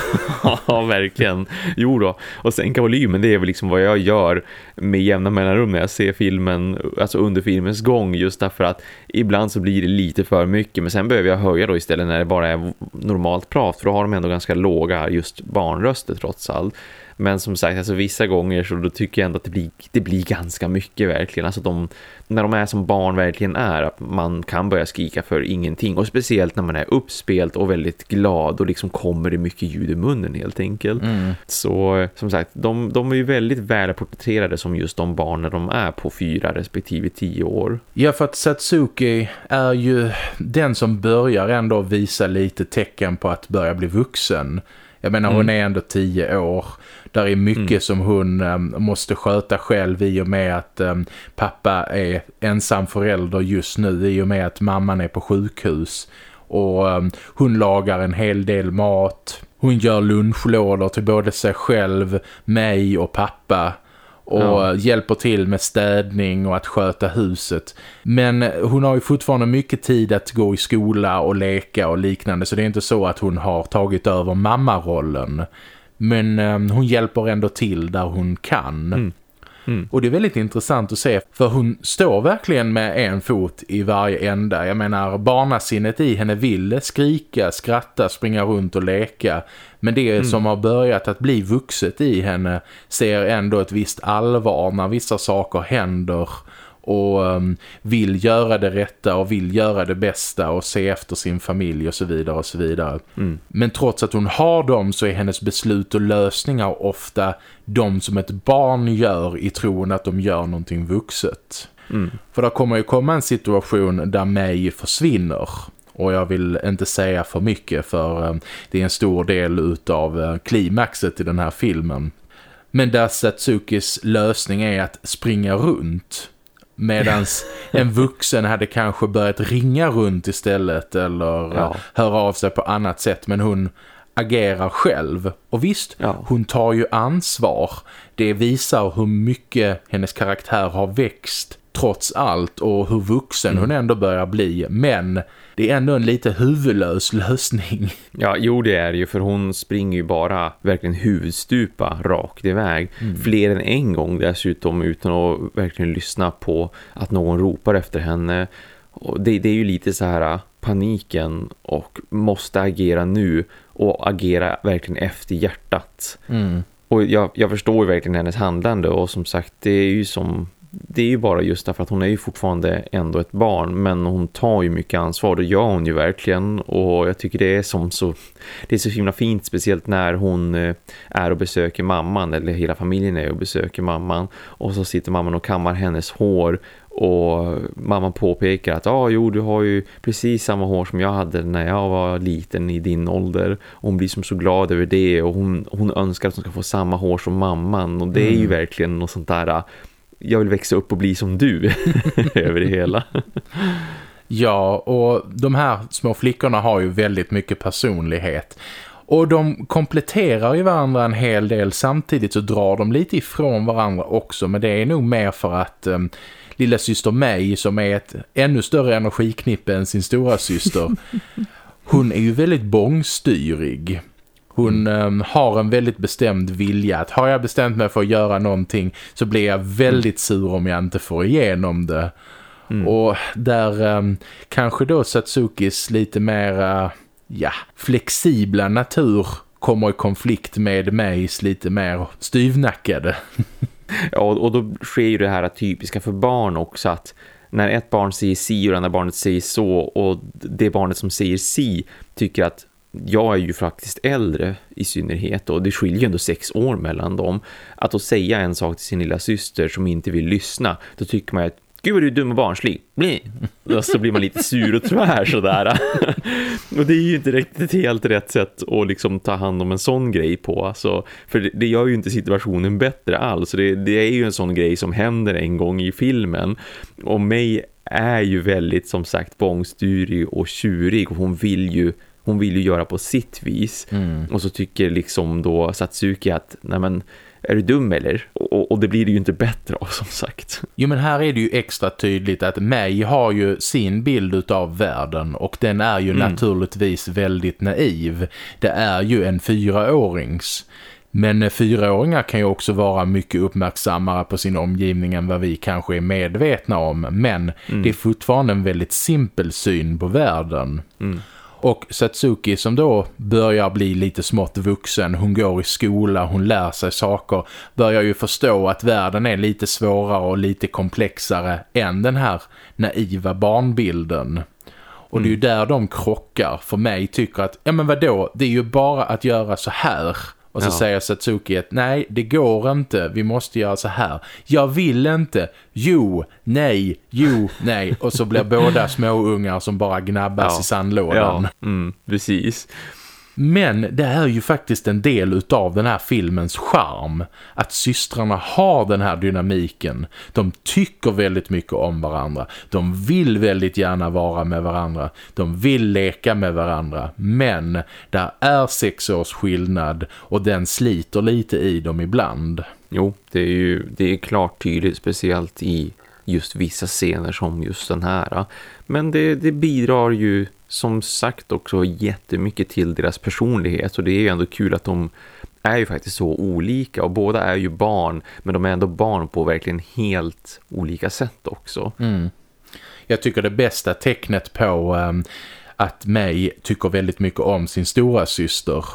Ja, verkligen. Jo då. Och sänka volymen, det är väl liksom vad jag gör med jämna mellanrum när jag ser filmen, alltså under filmens gång. Just därför att ibland så blir det lite för mycket. Men sen behöver jag höja då istället när det bara är normalt prat. För då har de ändå ganska låga just barnröster trots allt. Men som sagt, alltså vissa gånger så då tycker jag ändå att det blir, det blir ganska mycket verkligen. Alltså de, när de är som barn verkligen är, att man kan börja skrika för ingenting. Och speciellt när man är uppspelt och väldigt glad och liksom kommer det mycket ljud i munnen helt enkelt. Mm. Så som sagt, de, de är ju väldigt väl porträtterade som just de barn när de är på fyra respektive tio år. Ja, för att Satsuki är ju den som börjar ändå visa lite tecken på att börja bli vuxen Jag menar, hon är ändå tio år. Där är mycket mm. som hon um, måste sköta själv i och med att um, pappa är ensam förälder just nu i och med att mamman är på sjukhus. Och um, hon lagar en hel del mat. Hon gör lunchlådor till både sig själv, mig och pappa och ja. hjälper till med städning och att sköta huset. Men hon har ju fortfarande mycket tid att gå i skola och leka och liknande så det är inte så att hon har tagit över mammarollen. Men um, hon hjälper ändå till där hon kan. Mm. Mm. Och det är väldigt intressant att se för hon står verkligen med en fot i varje ända. Jag menar barnasinnet i henne vill skrika, skratta, springa runt och leka. Men det mm. som har börjat att bli vuxet i henne ser ändå ett visst allvar när vissa saker händer och um, vill göra det rätta och vill göra det bästa och se efter sin familj och så vidare och så vidare. Mm. Men trots att hon har dem så är hennes beslut och lösningar ofta de som ett barn gör i tron att de gör någonting vuxet. Mm. För då kommer ju komma en situation där mig försvinner. Och jag vill inte säga för mycket för um, det är en stor del av uh, klimaxet i den här filmen. Men där Satsukis lösning är att springa runt Medan (laughs) en vuxen hade kanske börjat ringa runt istället eller ja. höra av sig på annat sätt. Men hon agerar själv. Och visst, ja. hon tar ju ansvar. Det visar hur mycket hennes karaktär har växt trots allt och hur vuxen mm. hon ändå börjar bli. Men det är ändå en lite huvudlös (laughs) lösning. Ja, jo det är ju för hon springer ju bara verkligen huvudstupa rakt iväg. Mm. Fler än en gång dessutom utan att verkligen lyssna på att någon ropar efter henne. Och det, det är ju lite så här paniken och måste agera nu och agera verkligen efter hjärtat. Mm. Och jag, jag förstår ju verkligen hennes handlande och som sagt det är ju som det är ju bara just därför att hon är ju fortfarande ändå ett barn men hon tar ju mycket ansvar, det gör hon ju verkligen och jag tycker det är som så det är så himla fint speciellt när hon eh, är och besöker mamman eller hela familjen är och besöker mamman och så sitter mamman och kammar hennes hår och mamman påpekar att ah, jo du har ju precis samma hår som jag hade när jag var liten i din ålder. Och hon blir som så glad över det och hon, hon önskar att hon ska få samma hår som mamman. Och det är ju mm. verkligen något sånt där jag vill växa upp och bli som du (laughs) över det hela. Ja, och de här små flickorna har ju väldigt mycket personlighet. Och de kompletterar ju varandra en hel del samtidigt så drar de lite ifrån varandra också. Men det är nog mer för att um, lilla syster May som är ett ännu större energiknippe än sin stora syster. (laughs) Hon är ju väldigt bångstyrig. Hon mm. um, har en väldigt bestämd vilja. Att har jag bestämt mig för att göra någonting så blir jag väldigt mm. sur om jag inte får igenom det. Mm. Och där um, kanske då Satsukis lite mer ja, flexibla natur kommer i konflikt med Mays lite mer styvnackade. (laughs) ja, och då sker ju det här typiska för barn också att när ett barn säger si och det andra barnet säger så och det barnet som säger si tycker att jag är ju faktiskt äldre i synnerhet och det skiljer ju ändå sex år mellan dem. Att då säga en sak till sin lilla syster som inte vill lyssna, då tycker man att Gud vad du är dum och barnslig. Bli. Och så blir man lite sur och tvär sådär. (laughs) och det är ju inte riktigt helt rätt sätt att liksom ta hand om en sån grej på. Alltså, för det gör ju inte situationen bättre alls. Det, det är ju en sån grej som händer en gång i filmen. Och mig är ju väldigt som sagt bångstyrig och tjurig och hon vill ju hon vill ju göra på sitt vis. Mm. Och så tycker liksom då Satsuki att nej men är du dum eller? Och, och, det blir det ju inte bättre av som sagt. Jo men här är det ju extra tydligt att May har ju sin bild av världen och den är ju mm. naturligtvis väldigt naiv. Det är ju en fyraårings. Men fyraåringar kan ju också vara mycket uppmärksammare på sin omgivning än vad vi kanske är medvetna om. Men mm. det är fortfarande en väldigt simpel syn på världen. Mm. Och Satsuki som då börjar bli lite smått vuxen, hon går i skola, hon lär sig saker, börjar ju förstå att världen är lite svårare och lite komplexare än den här naiva barnbilden. Och det är ju mm. där de krockar för mig tycker att, ja men vadå, det är ju bara att göra så här och så ja. säger Satsuki att nej, det går inte. Vi måste göra så här. Jag vill inte. Jo, nej, jo, nej. Och så blir (laughs) båda små ungar som bara gnabbas ja. i sandlådan. Ja, mm, precis. Men det är ju faktiskt en del utav den här filmens charm att systrarna har den här dynamiken. De tycker väldigt mycket om varandra. De vill väldigt gärna vara med varandra. De vill leka med varandra. Men där är sex års skillnad och den sliter lite i dem ibland. Jo, det är ju det är klart tydligt, speciellt i just vissa scener som just den här. Men det, det bidrar ju som sagt också jättemycket till deras personlighet och det är ju ändå kul att de är ju faktiskt så olika och båda är ju barn men de är ändå barn på verkligen helt olika sätt också. Mm. Jag tycker det bästa tecknet på um, att May tycker väldigt mycket om sin stora syster.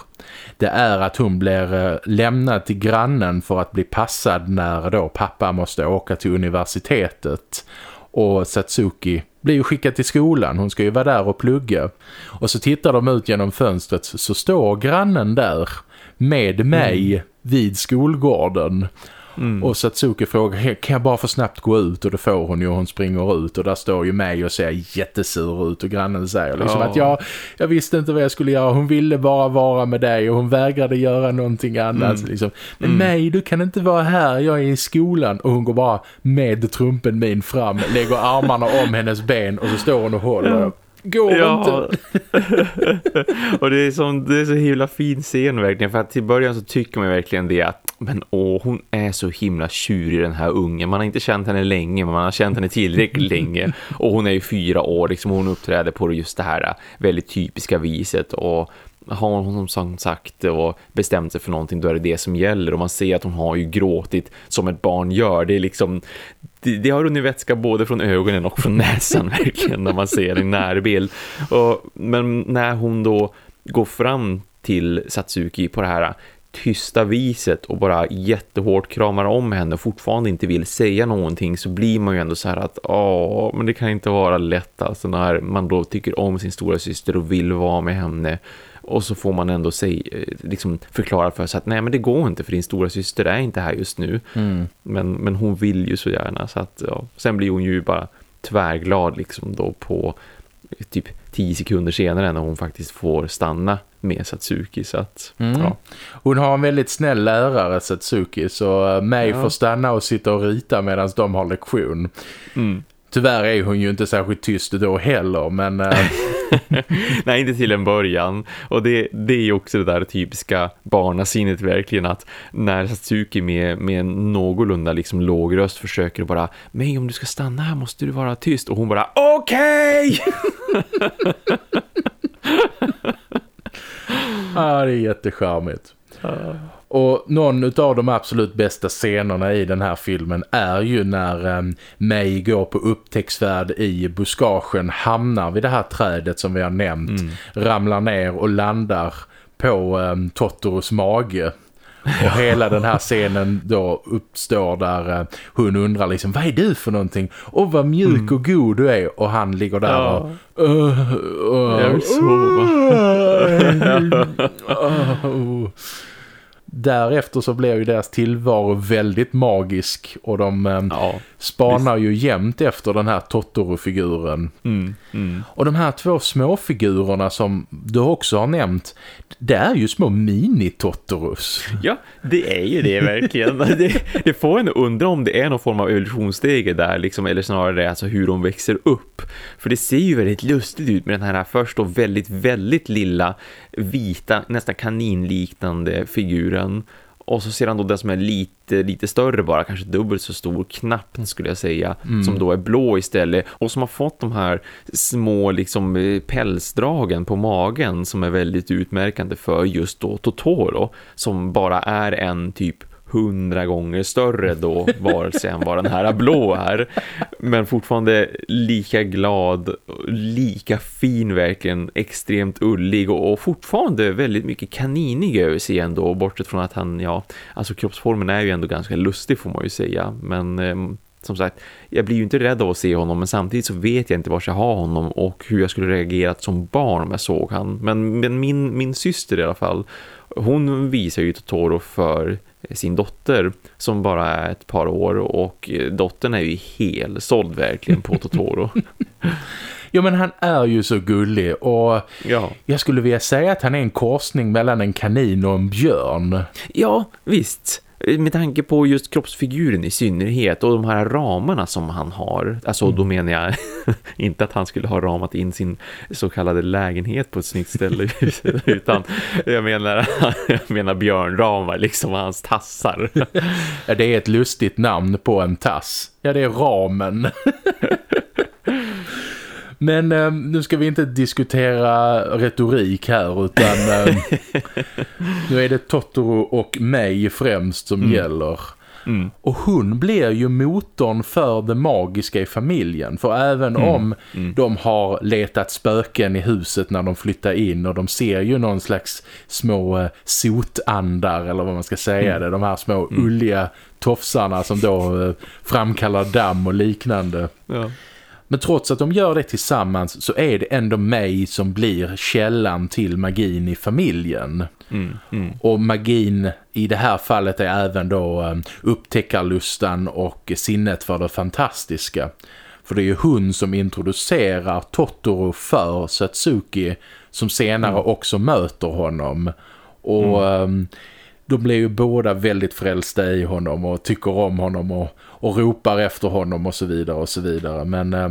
Det är att hon blir uh, lämnad till grannen för att bli passad när då pappa måste åka till universitetet. Och Satsuki blir ju skickad till skolan. Hon ska ju vara där och plugga. Och så tittar de ut genom fönstret så står grannen där med mig mm. vid skolgården. Mm. Och Satsuki frågar, kan jag bara få snabbt gå ut? Och det får hon ju och hon springer ut. Och där står ju mig och ser jättesur ut. Och grannen säger liksom ja. att jag, jag visste inte vad jag skulle göra. Hon ville bara vara med dig och hon vägrade göra någonting annat. Mm. Liksom. Men mm. nej, du kan inte vara här. Jag är i skolan. Och hon går bara med trumpen min fram, lägger armarna om hennes ben och så står hon och håller. Ja går ja. inte. (laughs) och det är, som, det är så himla fin scen verkligen. För att till början så tycker man verkligen det att men åh, hon är så himla tjurig den här ungen. Man har inte känt henne länge men man har känt henne tillräckligt (laughs) länge. Och hon är ju fyra år liksom. Hon uppträder på just det här väldigt typiska viset. Och har hon som sagt och bestämt sig för någonting då är det det som gäller. Och man ser att hon har ju gråtit som ett barn gör. Det är liksom det, det har runnit vätska både från ögonen och från (laughs) näsan verkligen när man ser en närbild. Och, men när hon då går fram till Satsuki på det här tysta viset och bara jättehårt kramar om henne och fortfarande inte vill säga någonting så blir man ju ändå så här att ja, men det kan inte vara lätt. Alltså när man då tycker om sin stora syster och vill vara med henne och så får man ändå säga, eh, liksom förklara för sig att nej men det går inte för din stora syster är inte här just nu. Mm. Men, men hon vill ju så gärna så att ja. Sen blir hon ju bara tvärglad liksom då på typ tio sekunder senare när hon faktiskt får stanna med Satsuki så att, mm. ja. Hon har en väldigt snäll lärare Satsuki så mig ja. får stanna och sitta och rita medan de har lektion. Mm. Tyvärr är hon ju inte särskilt tyst då heller men... (laughs) (laughs) Nej, inte till en början. Och det, det är ju också det där typiska barnasinnet verkligen att när Satsuki med, med en någorlunda liksom låg röst försöker bara Men om du ska stanna här måste du vara tyst. Och hon bara okej! Okay! (laughs) ja, det är jättecharmigt. Och någon av de absolut bästa scenerna i den här filmen är ju när um, May går på upptäcktsfärd i buskagen, hamnar vid det här trädet som vi har nämnt, mm. ramlar ner och landar på um, Totoros mage. Och hela den här (laughs) scenen då uppstår där uh, hon undrar liksom, vad är du för någonting? Och vad mjuk mm. och god du är. Och han ligger där ja. och... Uh, uh, Jag vill sova. Uh, (laughs) därefter så blir ju deras tillvaro väldigt magisk och de eh, ja, spanar visst. ju jämt efter den här Totoro-figuren. Mm, mm. Och de här två småfigurerna som du också har nämnt, det är ju små mini-Totoros. Ja, det är ju det verkligen. (laughs) det, det får en undra om det är någon form av evolutionsstege där, liksom, eller snarare alltså hur de växer upp. För det ser ju väldigt lustigt ut med den här först och väldigt, väldigt lilla vita, nästan kaninliknande figuren. Och så ser han då den som är lite, lite större bara, kanske dubbelt så stor, knappt skulle jag säga, mm. som då är blå istället. Och som har fått de här små liksom eh, pälsdragen på magen som är väldigt utmärkande för just då Totoro. Som bara är en typ hundra gånger större då varelse än vad den här blå är. Men fortfarande lika glad, lika fin verkligen, extremt ullig och, och fortfarande väldigt mycket kaninig över sig ändå. Bortsett från att han, ja, alltså kroppsformen är ju ändå ganska lustig får man ju säga. Men... Eh, som sagt, jag blir ju inte rädd av att se honom men samtidigt så vet jag inte var jag har honom och hur jag skulle reagerat som barn om jag såg han. Men, men min, min syster i alla fall, hon visar ju Totoro för sin dotter som bara är ett par år och dottern är ju helt såld verkligen på Totoro. (laughs) Ja men han är ju så gullig och ja. jag skulle vilja säga att han är en korsning mellan en kanin och en björn. Ja, visst med tanke på just kroppsfiguren i synnerhet och de här ramarna som han har. Alltså mm. då menar jag (laughs) inte att han skulle ha ramat in sin så kallade lägenhet på ett snyggt ställe (laughs) utan jag menar, (laughs) jag menar björnramar liksom hans tassar. Ja, det är ett lustigt namn på en tass. Ja, det är ramen. Men eh, nu ska vi inte diskutera retorik här utan (laughs) eh, nu är det Totoro och mig främst som mm. gäller. Mm. Och hon blir ju motorn för det magiska i familjen. För även mm. om mm. de har letat spöken i huset när de flyttar in och de ser ju någon slags små eh, sotandar eller vad man ska säga mm. det. De här små mm. ulliga tofsarna som då eh, framkallar damm och liknande. Ja. Men trots att de gör det tillsammans så är det ändå mig som blir källan till magin i familjen. Mm, mm. Och magin i det här fallet är även då um, upptäckarlustan och sinnet för det fantastiska. För det är ju hon som introducerar Totoro för Satsuki som senare mm. också möter honom. Och um, de blir ju båda väldigt frälsta i honom och tycker om honom och, och ropar efter honom och så vidare och så vidare. Men eh,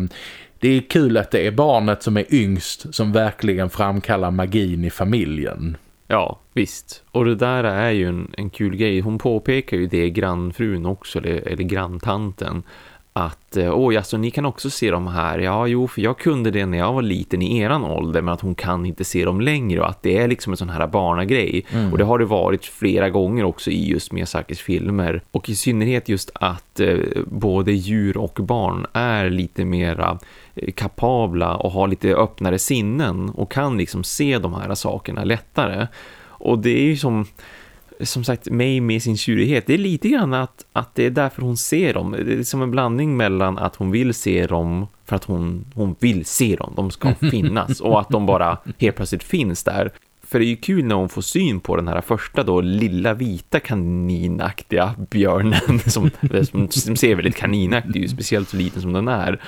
det är kul att det är barnet som är yngst som verkligen framkallar magin i familjen. Ja, visst. Och det där är ju en, en kul grej. Hon påpekar ju det grannfrun också, eller, eller granntanten att eh, åh, alltså, ni kan också se dem här. Ja, jo, för jag kunde det när jag var liten i eran ålder men att hon kan inte se dem längre och att det är liksom en sån här barnagrej. Mm. Och det har det varit flera gånger också i just Miyazakis filmer. Och i synnerhet just att eh, både djur och barn är lite mera eh, kapabla och har lite öppnare sinnen och kan liksom se de här sakerna lättare. Och det är ju som som sagt mig med sin tjurighet. Det är lite grann att, att det är därför hon ser dem. Det är som en blandning mellan att hon vill se dem för att hon, hon vill se dem. De ska (laughs) finnas och att de bara helt plötsligt finns där. För det är ju kul när hon får syn på den här första då lilla vita kaninaktiga björnen (laughs) som, som ser väldigt kaninaktig speciellt så liten som den är.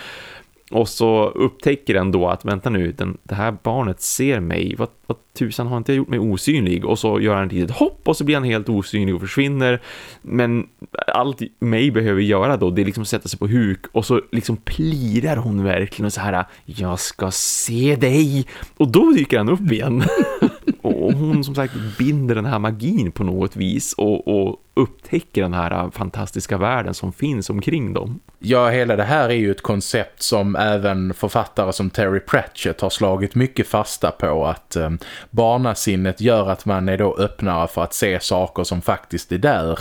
Och så upptäcker den då att vänta nu, den, det här barnet ser mig. Vad, vad tusan har inte jag gjort mig osynlig? Och så gör han ett litet hopp och så blir han helt osynlig och försvinner. Men allt mig behöver göra då det är liksom sätta sig på huk och så liksom plirar hon verkligen och så här jag ska se dig. Och då dyker han upp igen. (laughs) och hon som sagt binder den här magin på något vis och, och upptäcker den här fantastiska världen som finns omkring dem. Ja, hela det här är ju ett koncept som även författare som Terry Pratchett har slagit mycket fasta på att eh, barnasinnet gör att man är då öppnare för att se saker som faktiskt är där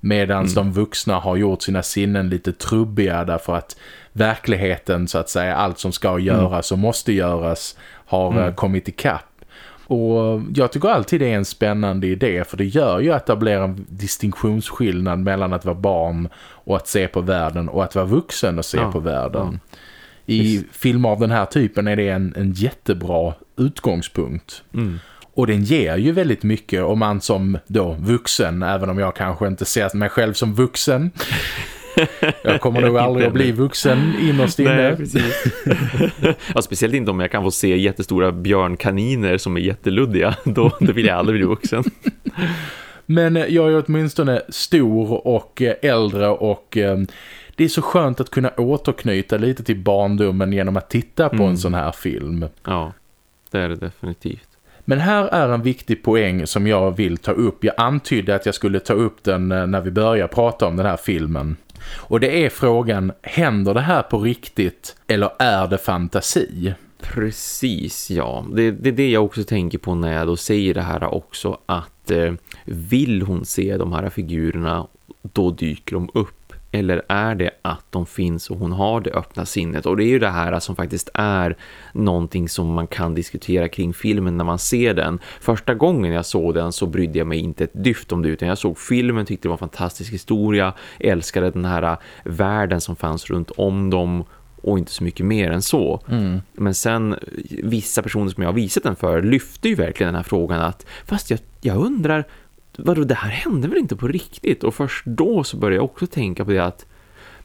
medan mm. de vuxna har gjort sina sinnen lite trubbiga därför att verkligheten så att säga, allt som ska göras och måste göras har mm. Eh, kommit ikapp. Och jag tycker alltid det är en spännande idé för det gör ju att det blir en distinktionsskillnad mellan att vara barn och att se på världen och att vara vuxen och se ja, på världen. Ja. I Visst. filmer av den här typen är det en, en jättebra utgångspunkt. Mm. Och den ger ju väldigt mycket om man som då vuxen, även om jag kanske inte ser mig själv som vuxen. Jag kommer nog aldrig att bli vuxen innerst inne. Nej, precis. (laughs) ja, speciellt inte om jag kan få se jättestora björnkaniner som är jätteluddiga. (laughs) Då, då vill jag aldrig bli vuxen. (laughs) Men jag är åtminstone stor och äldre och eh, det är så skönt att kunna återknyta lite till barndomen genom att titta på mm. en sån här film. Ja, det är det definitivt. Men här är en viktig poäng som jag vill ta upp. Jag antydde att jag skulle ta upp den eh, när vi börjar prata om den här filmen. Och det är frågan, händer det här på riktigt eller är det fantasi? Precis, ja. Det, det är det jag också tänker på när jag då säger det här också. Att eh, vill hon se de här figurerna, då dyker de upp. Eller är det att de finns och hon har det öppna sinnet? Och det är ju det här som faktiskt är någonting som man kan diskutera kring filmen när man ser den. Första gången jag såg den så brydde jag mig inte ett dyft om det utan jag såg filmen, tyckte det var en fantastisk historia, älskade den här världen som fanns runt om dem och inte så mycket mer än så. Mm. Men sen vissa personer som jag har visat den för lyfter ju verkligen den här frågan att fast jag, jag undrar vadå, det här hände väl inte på riktigt? Och först då så började jag också tänka på det att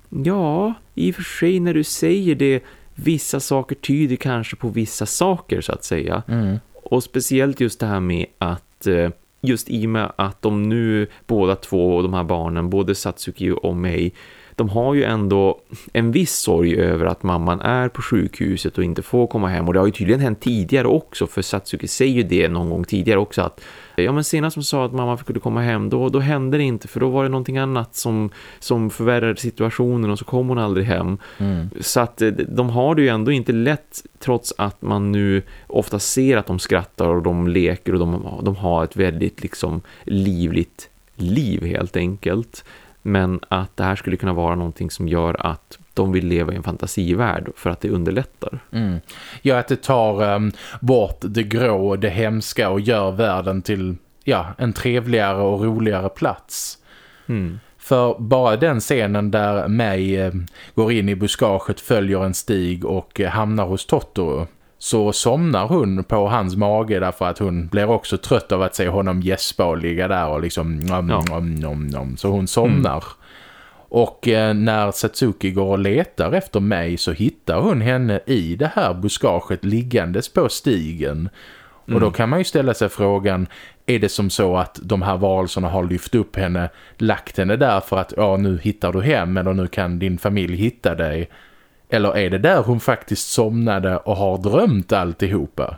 ja, i och för sig när du säger det vissa saker tyder kanske på vissa saker så att säga. Mm. Och speciellt just det här med att eh, just i och med att de nu båda två de här barnen, både Satsuki och mig de har ju ändå en viss sorg över att mamman är på sjukhuset och inte får komma hem. Och det har ju tydligen hänt tidigare också, för Satsuki säger ju det någon gång tidigare också att ja men senast som sa att mamma skulle komma hem, då, då hände det inte för då var det någonting annat som, som förvärrade situationen och så kom hon aldrig hem. Mm. Så att eh, de har det ju ändå inte lätt trots att man nu ofta ser att de skrattar och de leker och de, de har ett väldigt liksom livligt liv helt enkelt. Men att det här skulle kunna vara någonting som gör att de vill leva i en fantasivärld för att det underlättar. Mm. Ja, att det tar um, bort det grå och det hemska och gör världen till ja, en trevligare och roligare plats. Mm. För bara den scenen där May eh, går in i buskaget, följer en stig och eh, hamnar hos Totoro så somnar hon på hans mage därför att hon blir också trött av att se honom gäspa och ligga där och liksom nom, Ja. nom, nom, nom. så hon somnar. Och eh, när Satsuki går och letar efter mig så hittar hon henne i det här buskaget liggandes på stigen. Och då kan man ju ställa sig frågan, är det som så att de här varelserna har lyft upp henne, lagt henne där för att ja nu hittar du hem eller nu kan din familj hitta dig? Eller är det där hon faktiskt somnade och har drömt alltihopa?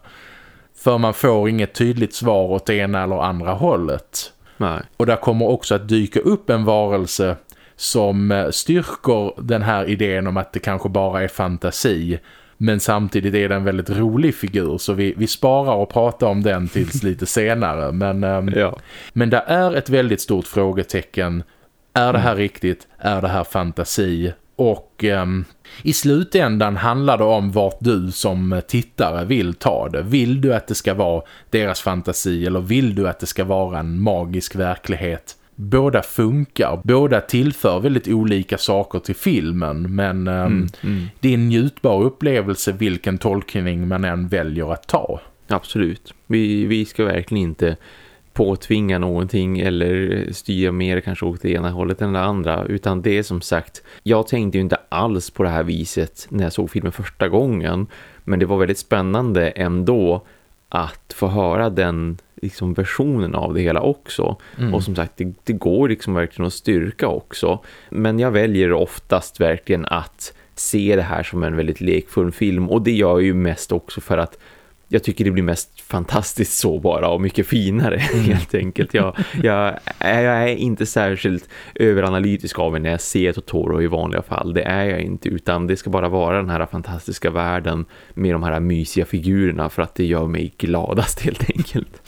För man får inget tydligt svar åt ena eller andra hållet. Nej. Och där kommer också att dyka upp en varelse som eh, styrker den här idén om att det kanske bara är fantasi. Men samtidigt är det en väldigt rolig figur så vi, vi sparar och pratar om den tills (laughs) lite senare. Men, ehm, Ja. men det är ett väldigt stort frågetecken. Är det här riktigt? Är det här fantasi? Och ehm, i slutändan handlar det om vart du som tittare vill ta det. Vill du att det ska vara deras fantasi eller vill du att det ska vara en magisk verklighet? Båda funkar, båda tillför väldigt olika saker till filmen men ehm, Mm. Mm. det är en njutbar upplevelse vilken tolkning man än väljer att ta. Absolut. Vi, vi ska verkligen inte påtvinga någonting eller styra mer kanske åt det ena hållet än det andra utan det är som sagt jag tänkte ju inte alls på det här viset när jag såg filmen första gången men det var väldigt spännande ändå att få höra den liksom versionen av det hela också. Mm. och som sagt det, det går liksom verkligen att styrka också. Men jag väljer oftast verkligen att se det här som en väldigt lekfull film. Och det gör jag ju mest också för att jag tycker det blir mest fantastiskt så bara och mycket finare (laughs) helt enkelt. Jag, jag, är- jag är inte särskilt överanalytisk av mig när jag ser Totoro i vanliga fall. Det är jag inte utan det ska bara vara den här fantastiska världen med de här mysiga figurerna för att det gör mig gladast helt enkelt.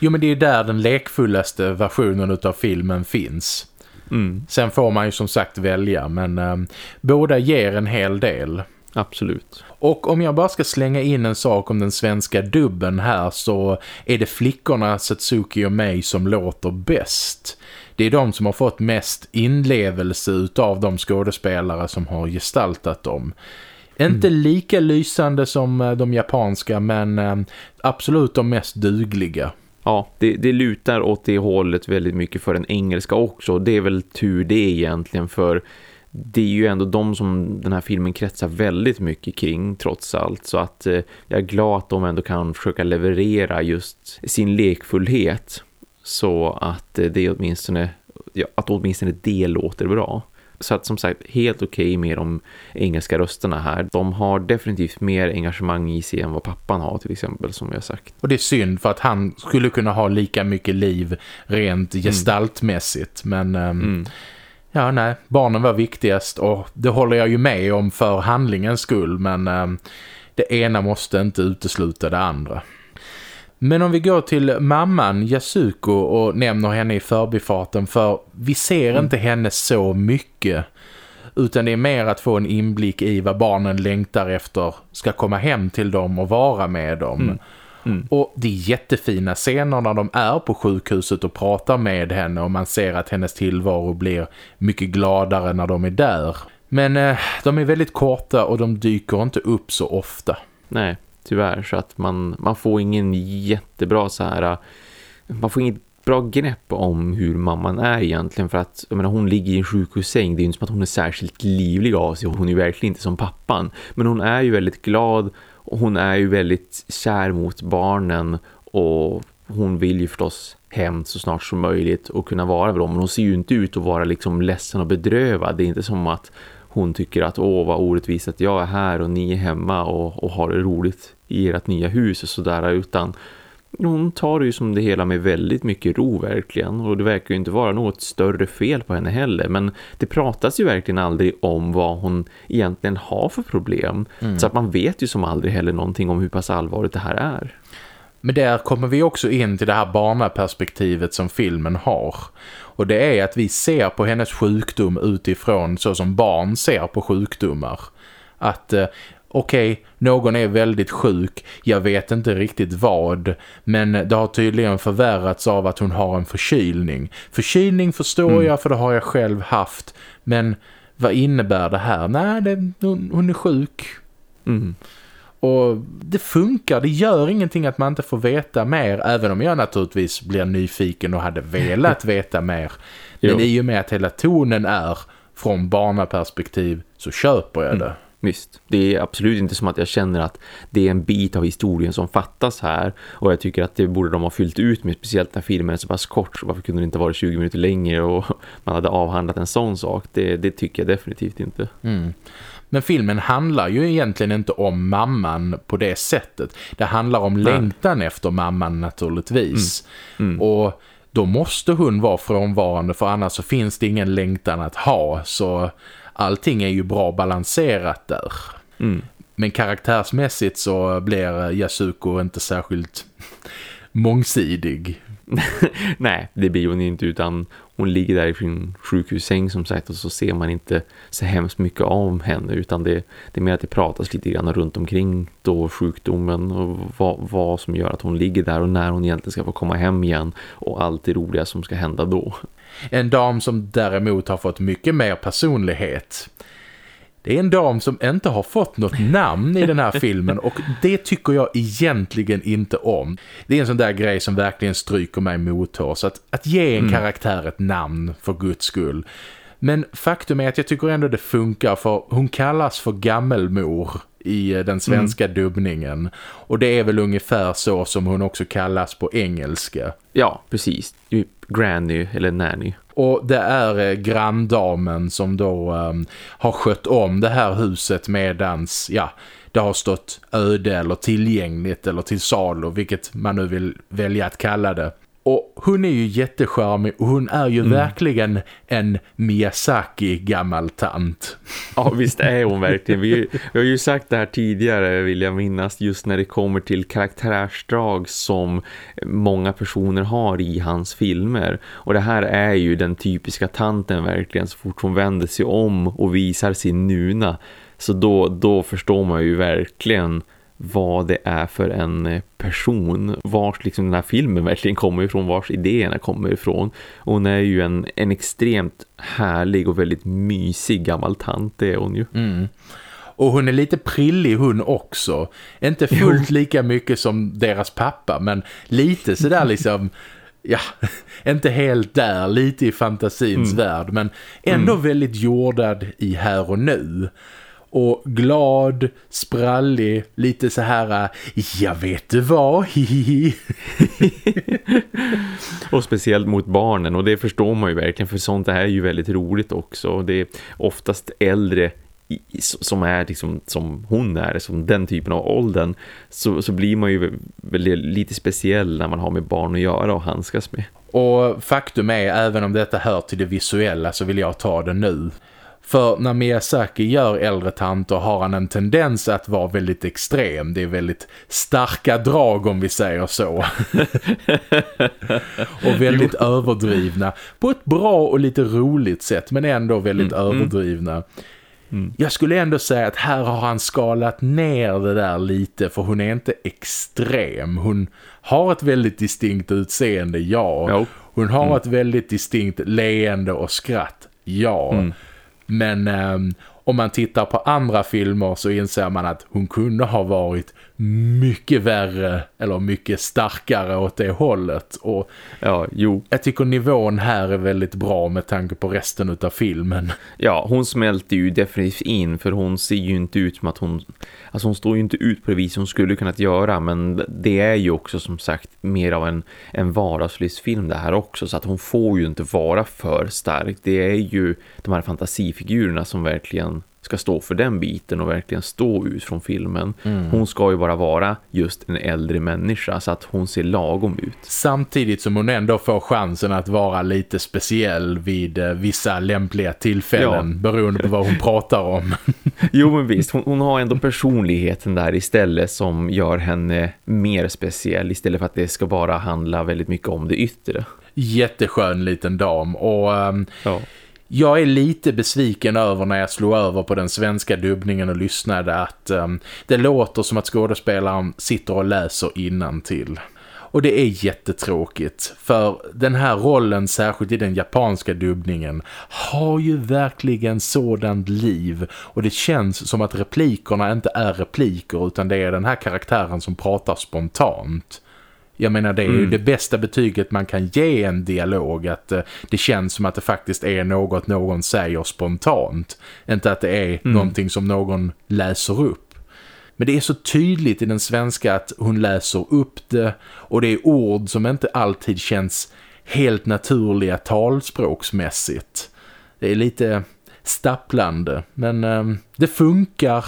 Jo men det är där den lekfullaste versionen utav filmen finns. Mm, Sen får man ju som sagt välja men ehm, båda ger en hel del. absolut. Och om jag bara ska slänga in en sak om den svenska dubben här så är det flickorna Satsuki och mig som låter bäst. Det är de som har fått mest inlevelse utav de skådespelare som har gestaltat dem. Inte lika lysande som eh, de japanska men eh, absolut de mest dugliga. Ja, det, det lutar åt det hållet väldigt mycket för den engelska också. Det är väl tur det egentligen för det är ju ändå de som den här filmen kretsar väldigt mycket kring trots allt. Så att eh, jag är glad att de ändå kan försöka leverera just sin lekfullhet så att eh, det åtminstone, ja, att åtminstone det låter bra. Så att som sagt, helt okej med de engelska rösterna här. De har definitivt mer engagemang i sig än vad pappan har till exempel som jag sagt. Och det är synd för att han skulle kunna ha lika mycket liv rent gestaltmässigt. Men ehm, Mm. Ja, nej, barnen var viktigast och det håller jag ju med om för handlingens skull. Men ehm, det ena måste inte utesluta det andra. Men om vi går till mamman Yasuko och nämner henne i förbifarten för vi ser inte henne så mycket utan det är mer att få en inblick i vad barnen längtar efter ska komma hem till dem och vara med dem. Mm. Mm. Och det är jättefina scener när de är på sjukhuset och pratar med henne och man ser att hennes tillvaro blir mycket gladare när de är där. Men eh, de är väldigt korta och de dyker inte upp så ofta. Nej, tyvärr. Så att man, man får ingen jättebra så här... Man får inget bra grepp om hur mamman är egentligen för att jag menar, hon ligger i en sjukhussäng. Det är inte som att hon är särskilt livlig av sig. Hon är verkligen inte som pappan. Men hon är ju väldigt glad och hon är ju väldigt kär mot barnen och hon vill ju förstås hem så snart som möjligt och kunna vara med dem. Men hon ser ju inte ut att vara liksom ledsen och bedrövad. Det är inte som att hon tycker att åh vad orättvist att jag är här och ni är hemma och, och har det roligt i ert nya hus och sådär utan hon tar ju som det hela med väldigt mycket ro verkligen och det verkar ju inte vara något större fel på henne heller men det pratas ju verkligen aldrig om vad hon egentligen har för problem mm. så att man vet ju som aldrig heller någonting om hur pass allvarligt det här är. Men där kommer vi också in till det här barnaperspektivet som filmen har. Och det är att vi ser på hennes sjukdom utifrån så som barn ser på sjukdomar. Att eh, okej, okay, någon är väldigt sjuk, jag vet inte riktigt vad, men det har tydligen förvärrats av att hon har en förkylning. Förkylning förstår mm. jag för det har jag själv haft, men vad innebär det här? Nej, det, hon, hon är sjuk. Mm. Och det funkar, det gör ingenting att man inte får veta mer, även om jag naturligtvis blir nyfiken och hade velat (laughs) veta mer. Men i och med att hela tonen är från barnaperspektiv så köper jag det. Mm. Visst, det är absolut inte som att jag känner att det är en bit av historien som fattas här och jag tycker att det borde de ha fyllt ut med speciellt när filmen är så pass kort så varför kunde det inte vara 20 minuter längre och (laughs) man hade avhandlat en sån sak det, det tycker jag definitivt inte. Mm. Men filmen handlar ju egentligen inte om mamman på det sättet. Det handlar om Nej. längtan efter mamman naturligtvis. Mm. Mm. Och då måste hon vara frånvarande för annars så finns det ingen längtan att ha. Så allting är ju bra balanserat där. Mm. Men karaktärsmässigt så blir Yasuko inte särskilt (laughs) mångsidig. (laughs) Nej, det blir hon inte utan hon ligger där i sin sjukhussäng som sagt och så ser man inte så hemskt mycket av henne utan det, det är mer att det pratas lite grann runt omkring då sjukdomen och vad, vad som gör att hon ligger där och när hon egentligen ska få komma hem igen och allt det roliga som ska hända då. En dam som däremot har fått mycket mer personlighet det är en dam som inte har fått något (laughs) namn i den här filmen och det tycker jag egentligen inte om. Det är en sån där grej som verkligen stryker mig mothårs. Att, att ge en mm. karaktär ett namn för guds skull. Men faktum är att jag tycker ändå det funkar för hon kallas för gammelmor i eh, den svenska mm. dubbningen. Och det är väl ungefär så som hon också kallas på engelska. Ja, precis. Granny eller Nanny. Och det är eh, granndamen som då um, har skött om det här huset medans, ja, det har stått öde eller tillgängligt eller till salu, vilket man nu vill välja att kalla det. Och hon är ju jättecharmig och hon är ju mm. verkligen en Miyazaki gammal tant. (laughs) Ja visst är hon verkligen. Vi, vi, har ju sagt det här tidigare vill jag minnas just när det kommer till karaktärsdrag som många personer har i hans filmer. Och det här är ju den typiska tanten verkligen så fort hon vänder sig om och visar sin nuna. Så då, då förstår man ju verkligen vad det är för en eh, person, vars liksom den här filmen verkligen kommer ifrån, vars idéerna kommer ifrån. Och hon är ju en, en extremt härlig och väldigt mysig gammal tant, det är hon ju. Mm. Och hon är lite prillig hon också. Inte fullt lika mycket som deras pappa, men lite sådär liksom... (laughs) ja, inte helt där, lite i fantasins mm. värld, men ändå mm. väldigt jordad i här och nu och glad, sprallig, lite så här jag vet du vad, (laughs) Och speciellt mot barnen och det förstår man ju verkligen för sånt är ju väldigt roligt också. Det är oftast äldre som är liksom, som hon är, som den typen av åldern så, så blir man ju lite speciell när man har med barn att göra och handskas med. Och faktum är, även om detta hör till det visuella så vill jag ta det nu. För när Miyazaki gör äldre tanter har han en tendens att vara väldigt extrem. Det är väldigt starka drag om vi säger så. (laughs) och väldigt jo. överdrivna. På ett bra och lite roligt sätt men ändå väldigt mm, mm. överdrivna. Mm. Jag skulle ändå säga att här har han skalat ner det där lite för hon är inte extrem. Hon har ett väldigt distinkt utseende, ja. Jo. Hon har mm. ett väldigt distinkt leende och skratt, ja. Mm. Men eh, om man tittar på andra filmer så inser man att hon kunde ha varit mycket värre eller mycket starkare åt det hållet. Och ja, jo. Jag tycker nivån här är väldigt bra med tanke på resten av filmen. Ja, hon smälter ju definitivt in för hon ser ju inte ut som att hon... Alltså hon står ju inte ut på det vis hon skulle kunnat göra men det är ju också som sagt mer av en, en vardagslivsfilm det här också så att hon får ju inte vara för stark. Det är ju de här fantasifigurerna som verkligen ska stå för den biten och verkligen stå ut från filmen. Mm. Hon ska ju bara vara just en äldre människa så att hon ser lagom ut. Samtidigt som hon ändå får chansen att vara lite speciell vid eh, vissa lämpliga tillfällen ja. beroende på vad hon pratar om. (laughs) jo men visst, hon, hon, har ändå personligheten där istället som gör henne mer speciell istället för att det ska bara handla väldigt mycket om det yttre. Jätteskön liten dam och... Um, ja jag är lite besviken över när jag slog över på den svenska dubbningen och lyssnade att um, det låter som att skådespelaren sitter och läser till. Och det är jättetråkigt för den här rollen, särskilt i den japanska dubbningen, har ju verkligen sådant liv och det känns som att replikerna inte är repliker utan det är den här karaktären som pratar spontant. Jag menar det är mm. ju det bästa betyget man kan ge en dialog att uh, det känns som att det faktiskt är något någon säger spontant. Inte att det är mm. någonting som någon läser upp. Men det är så tydligt i den svenska att hon läser upp det och det är ord som inte alltid känns helt naturliga talspråksmässigt. Det är lite stapplande men um, det funkar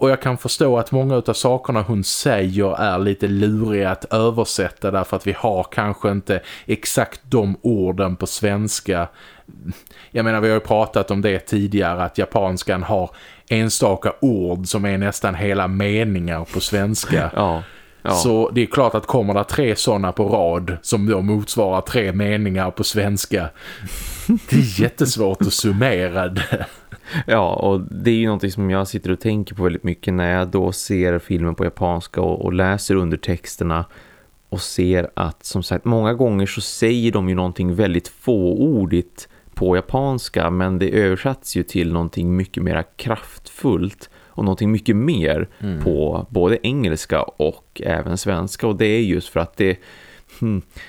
och jag kan förstå att många av sakerna hon säger är lite luriga att översätta därför att vi har kanske inte exakt de orden på svenska. Jag menar, vi har ju pratat om det tidigare att japanskan har enstaka ord som är nästan hela meningar på svenska. (laughs) Ja. Ja. Så det är klart att kommer det tre sådana på rad som då motsvarar tre meningar på svenska. (laughs) Det är jättesvårt att summera det. Ja, och det är ju någonting som jag sitter och tänker på väldigt mycket när jag då ser filmen på japanska och, och läser undertexterna och ser att som sagt många gånger så säger de ju någonting väldigt fåordigt på japanska men det översätts ju till någonting mycket mer kraftfullt och någonting mycket mer mm. på både engelska och även svenska och det är just för att det.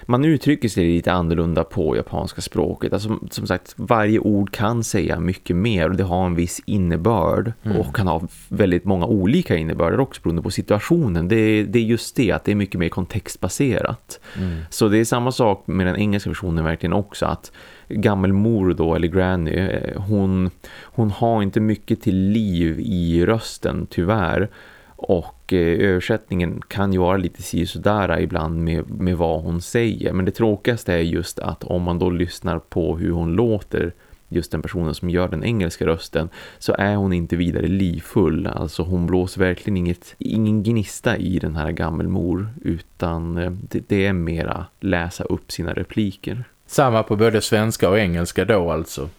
Man uttrycker sig lite annorlunda på japanska språket. Alltså, som sagt, varje ord kan säga mycket mer och det har en viss innebörd mm. och kan ha väldigt många olika innebörder också beroende på situationen. Det, det är just det att det är mycket mer kontextbaserat. Mm. Så det är samma sak med den engelska versionen verkligen också att gammelmor då, eller granny, eh, hon, hon har inte mycket till liv i rösten tyvärr och eh, översättningen kan ju vara lite sådär ibland med, med vad hon säger. Men det tråkigaste är just att om man då lyssnar på hur hon låter just den personen som gör den engelska rösten så är hon inte vidare livfull. Alltså hon blåser verkligen inget, ingen gnista i den här gammelmor utan eh, det, det är mera läsa upp sina repliker. Samma på både svenska och engelska då alltså.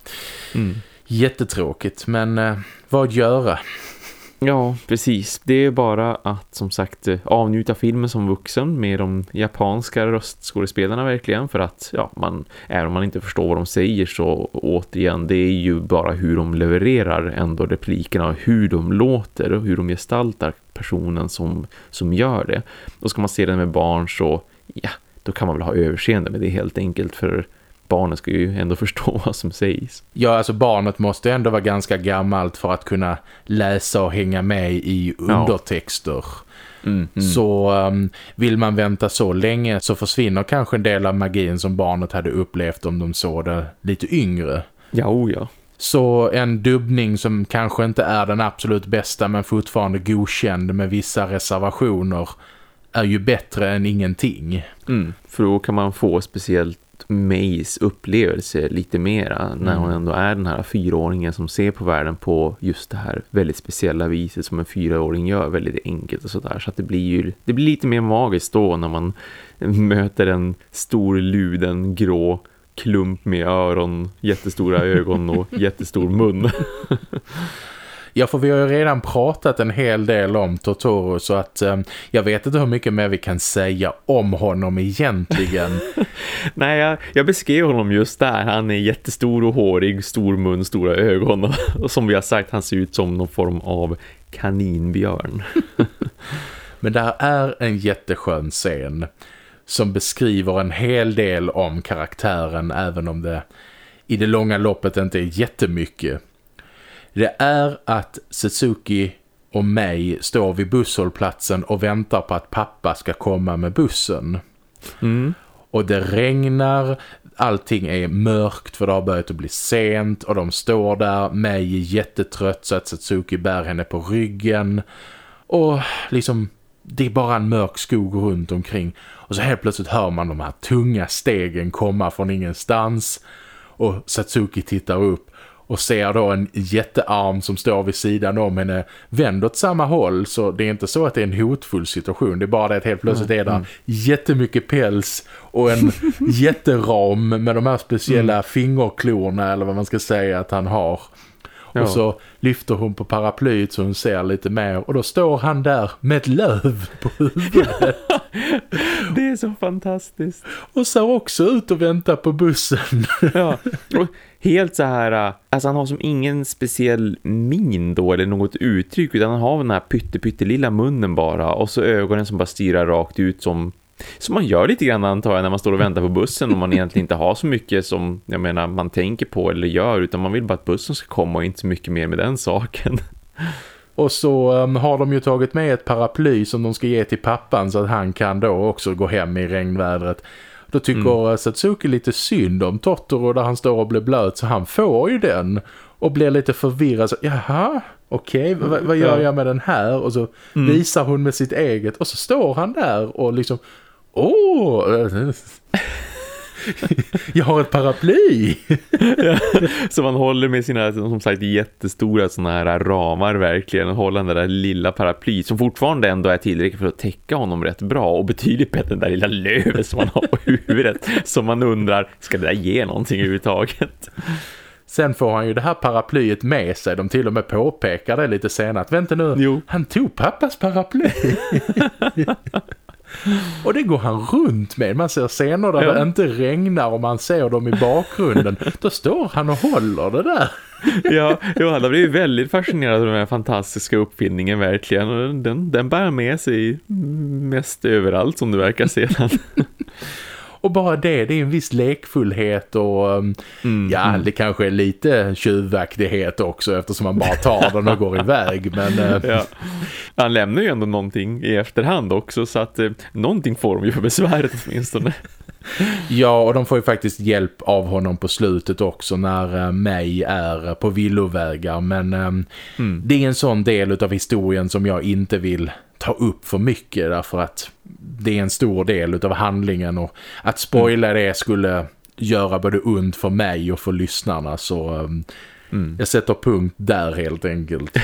Mm. Jättetråkigt men eh, vad göra? Ja, precis. Det är bara att som sagt eh, avnjuta filmen som vuxen med de japanska röstskådespelarna verkligen för att ja, man, även om man inte förstår vad de säger så återigen, det är ju bara hur de levererar ändå replikerna och hur de låter och hur de gestaltar personen som, som gör det. Och ska man se den med barn så ja, då kan man väl ha överseende med det helt enkelt för barnet ska ju ändå (laughs) förstå vad som sägs. Ja, alltså barnet måste ändå vara ganska gammalt för att kunna läsa och hänga med i undertexter. Ja. Mm, mm. Så um, vill man vänta så länge så försvinner kanske en del av magin som barnet hade upplevt om de såg det lite yngre. Ja, oh ja. Så en dubbning som kanske inte är den absolut bästa men fortfarande godkänd med vissa reservationer är ju bättre än ingenting. Mm, för då kan man få speciellt Mays upplevelse lite mera när hon mm. ändå är den här fyraåringen som ser på världen på just det här väldigt speciella viset som en fyraåring gör väldigt enkelt och sådär så att det blir ju det blir lite mer magiskt då när man (laughs) möter en stor luden grå klump med öron, jättestora ögon och (laughs) jättestor mun. (laughs) Ja, för vi har ju redan pratat en hel del om Totoro så att eh, jag vet inte hur mycket mer vi kan säga om honom egentligen. (laughs) Nej, jag, jag, beskrev honom just där. Han är jättestor och hårig, stor mun, stora ögon och, som vi har sagt, han ser ut som någon form av kaninbjörn. (laughs) Men där är en jätteskön scen som beskriver en hel del om karaktären även om det i det långa loppet inte är jättemycket. Det är att Suzuki och mig står vid busshållplatsen och väntar på att pappa ska komma med bussen. Mm. Och det regnar, allting är mörkt för det har börjat att bli sent och de står där, mig är jättetrött så att Suzuki bär henne på ryggen. Och liksom, det är bara en mörk skog runt omkring. Och så helt plötsligt hör man de här tunga stegen komma från ingenstans. Och Satsuki tittar upp och ser då en jättearm som står vid sidan om henne vänd åt samma håll så det är inte så att det är en hotfull situation det är bara det att helt plötsligt är det mm. jättemycket päls och en (laughs) jätteram med de här speciella mm. fingerklorna eller vad man ska säga att han har Ja. Och så lyfter hon på paraplyet så hon ser lite mer. Och då står han där med ett löv på huvudet. (laughs) det är så fantastiskt. Och ser också ut att vänta på bussen. (laughs) ja, och helt så här, alltså han har som ingen speciell min då eller något uttryck utan han har den här pytte pytte lilla munnen bara och så ögonen som bara stirrar rakt ut som som man gör lite grann antar jag när man står och väntar på bussen och man egentligen inte har så mycket som jag menar man tänker på eller gör utan man vill bara att bussen ska komma och inte så mycket mer med den saken. Och så um, har de ju tagit med ett paraply som de ska ge till pappan så att han kan då också gå hem i regnvädret. Då tycker mm. Satsuki lite synd om Totoro där han står och blir blöt så han får ju den och blir lite förvirrad. Så, Jaha, okej, okay, vad gör jag med den här? Och så mm. visar hon med sitt eget och så står han där och liksom Åh! Oh! jag har ett paraply! ja, (laughs) så man håller med sina som sagt jättestora såna här ramar verkligen och håller den där lilla paraply som fortfarande ändå är tillräckligt för att täcka honom rätt bra och betydligt bättre än den där lilla lövet som man har på huvudet som man undrar, ska det där ge någonting överhuvudtaget? Sen får han ju det här paraplyet med sig. De till och med påpekar det lite senare. Vänta nu, jo. han tog pappas paraply. (laughs) Och det går han runt med. Man ser scener där ja. det inte regnar och man ser dem i bakgrunden. Då står han och håller det där. ja, Johanna blir väldigt fascinerad av den här fantastiska uppfinningen verkligen. Den, den bär med sig mest överallt som du verkar sedan. Och bara det, det är en viss lekfullhet och um, mm, ja, mm. det kanske är lite tjuvaktighet också eftersom man bara tar den och går iväg. Men, uh, ja. Han lämnar ju ändå någonting i efterhand också så att uh, någonting får de ju för besväret åtminstone. Ja, och de får ju faktiskt hjälp av honom på slutet också när uh, May är på villovägar. Men um, mm. det är en sån del av historien som jag inte vill ta upp för mycket därför att det är en stor del av handlingen och att spoila mm. det skulle göra både ont för mig och för lyssnarna så um, mm. jag sätter punkt där helt enkelt.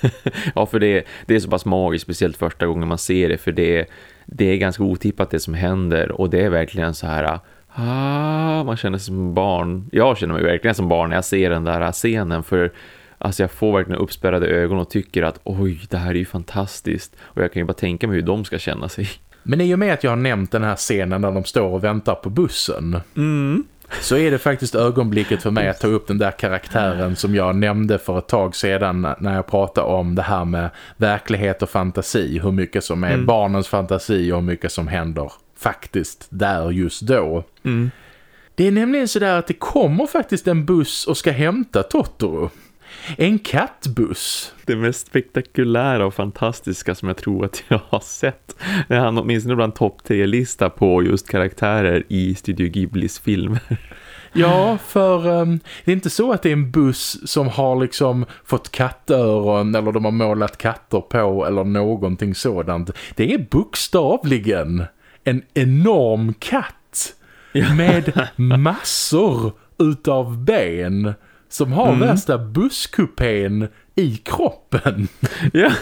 (laughs) ja för det, det är så pass magiskt speciellt första gången man ser det för det, det är ganska otippat det som händer och det är verkligen så här ah, man känner sig som barn. Jag känner mig verkligen som barn när jag ser den där scenen för Alltså jag får verkligen uppspärrade ögon och tycker att oj, det här är ju fantastiskt. Och jag kan ju bara tänka mig hur de ska känna sig. Men i och med att jag har nämnt den här scenen där de står och väntar på bussen. Mm. Så är det faktiskt ögonblicket för mig att ta upp den där karaktären som jag nämnde för ett tag sedan när jag pratade om det här med verklighet och fantasi. Hur mycket som är mm. barnens fantasi och hur mycket som händer faktiskt där just då. Mm. Det är nämligen så där att det kommer faktiskt en buss och ska hämta Totoro. En kattbuss. Det mest spektakulära och fantastiska som jag tror att jag har sett. Det är åtminstone bland topp 10-lista på just karaktärer i Studio Ghiblis filmer. Ja, för um, det är inte så att det är en buss som har liksom fått kattöron eller de har målat katter på eller någonting sådant. Det är bokstavligen en enorm katt med massor utav ben som har mm. värsta busskupén i kroppen. (laughs) ja,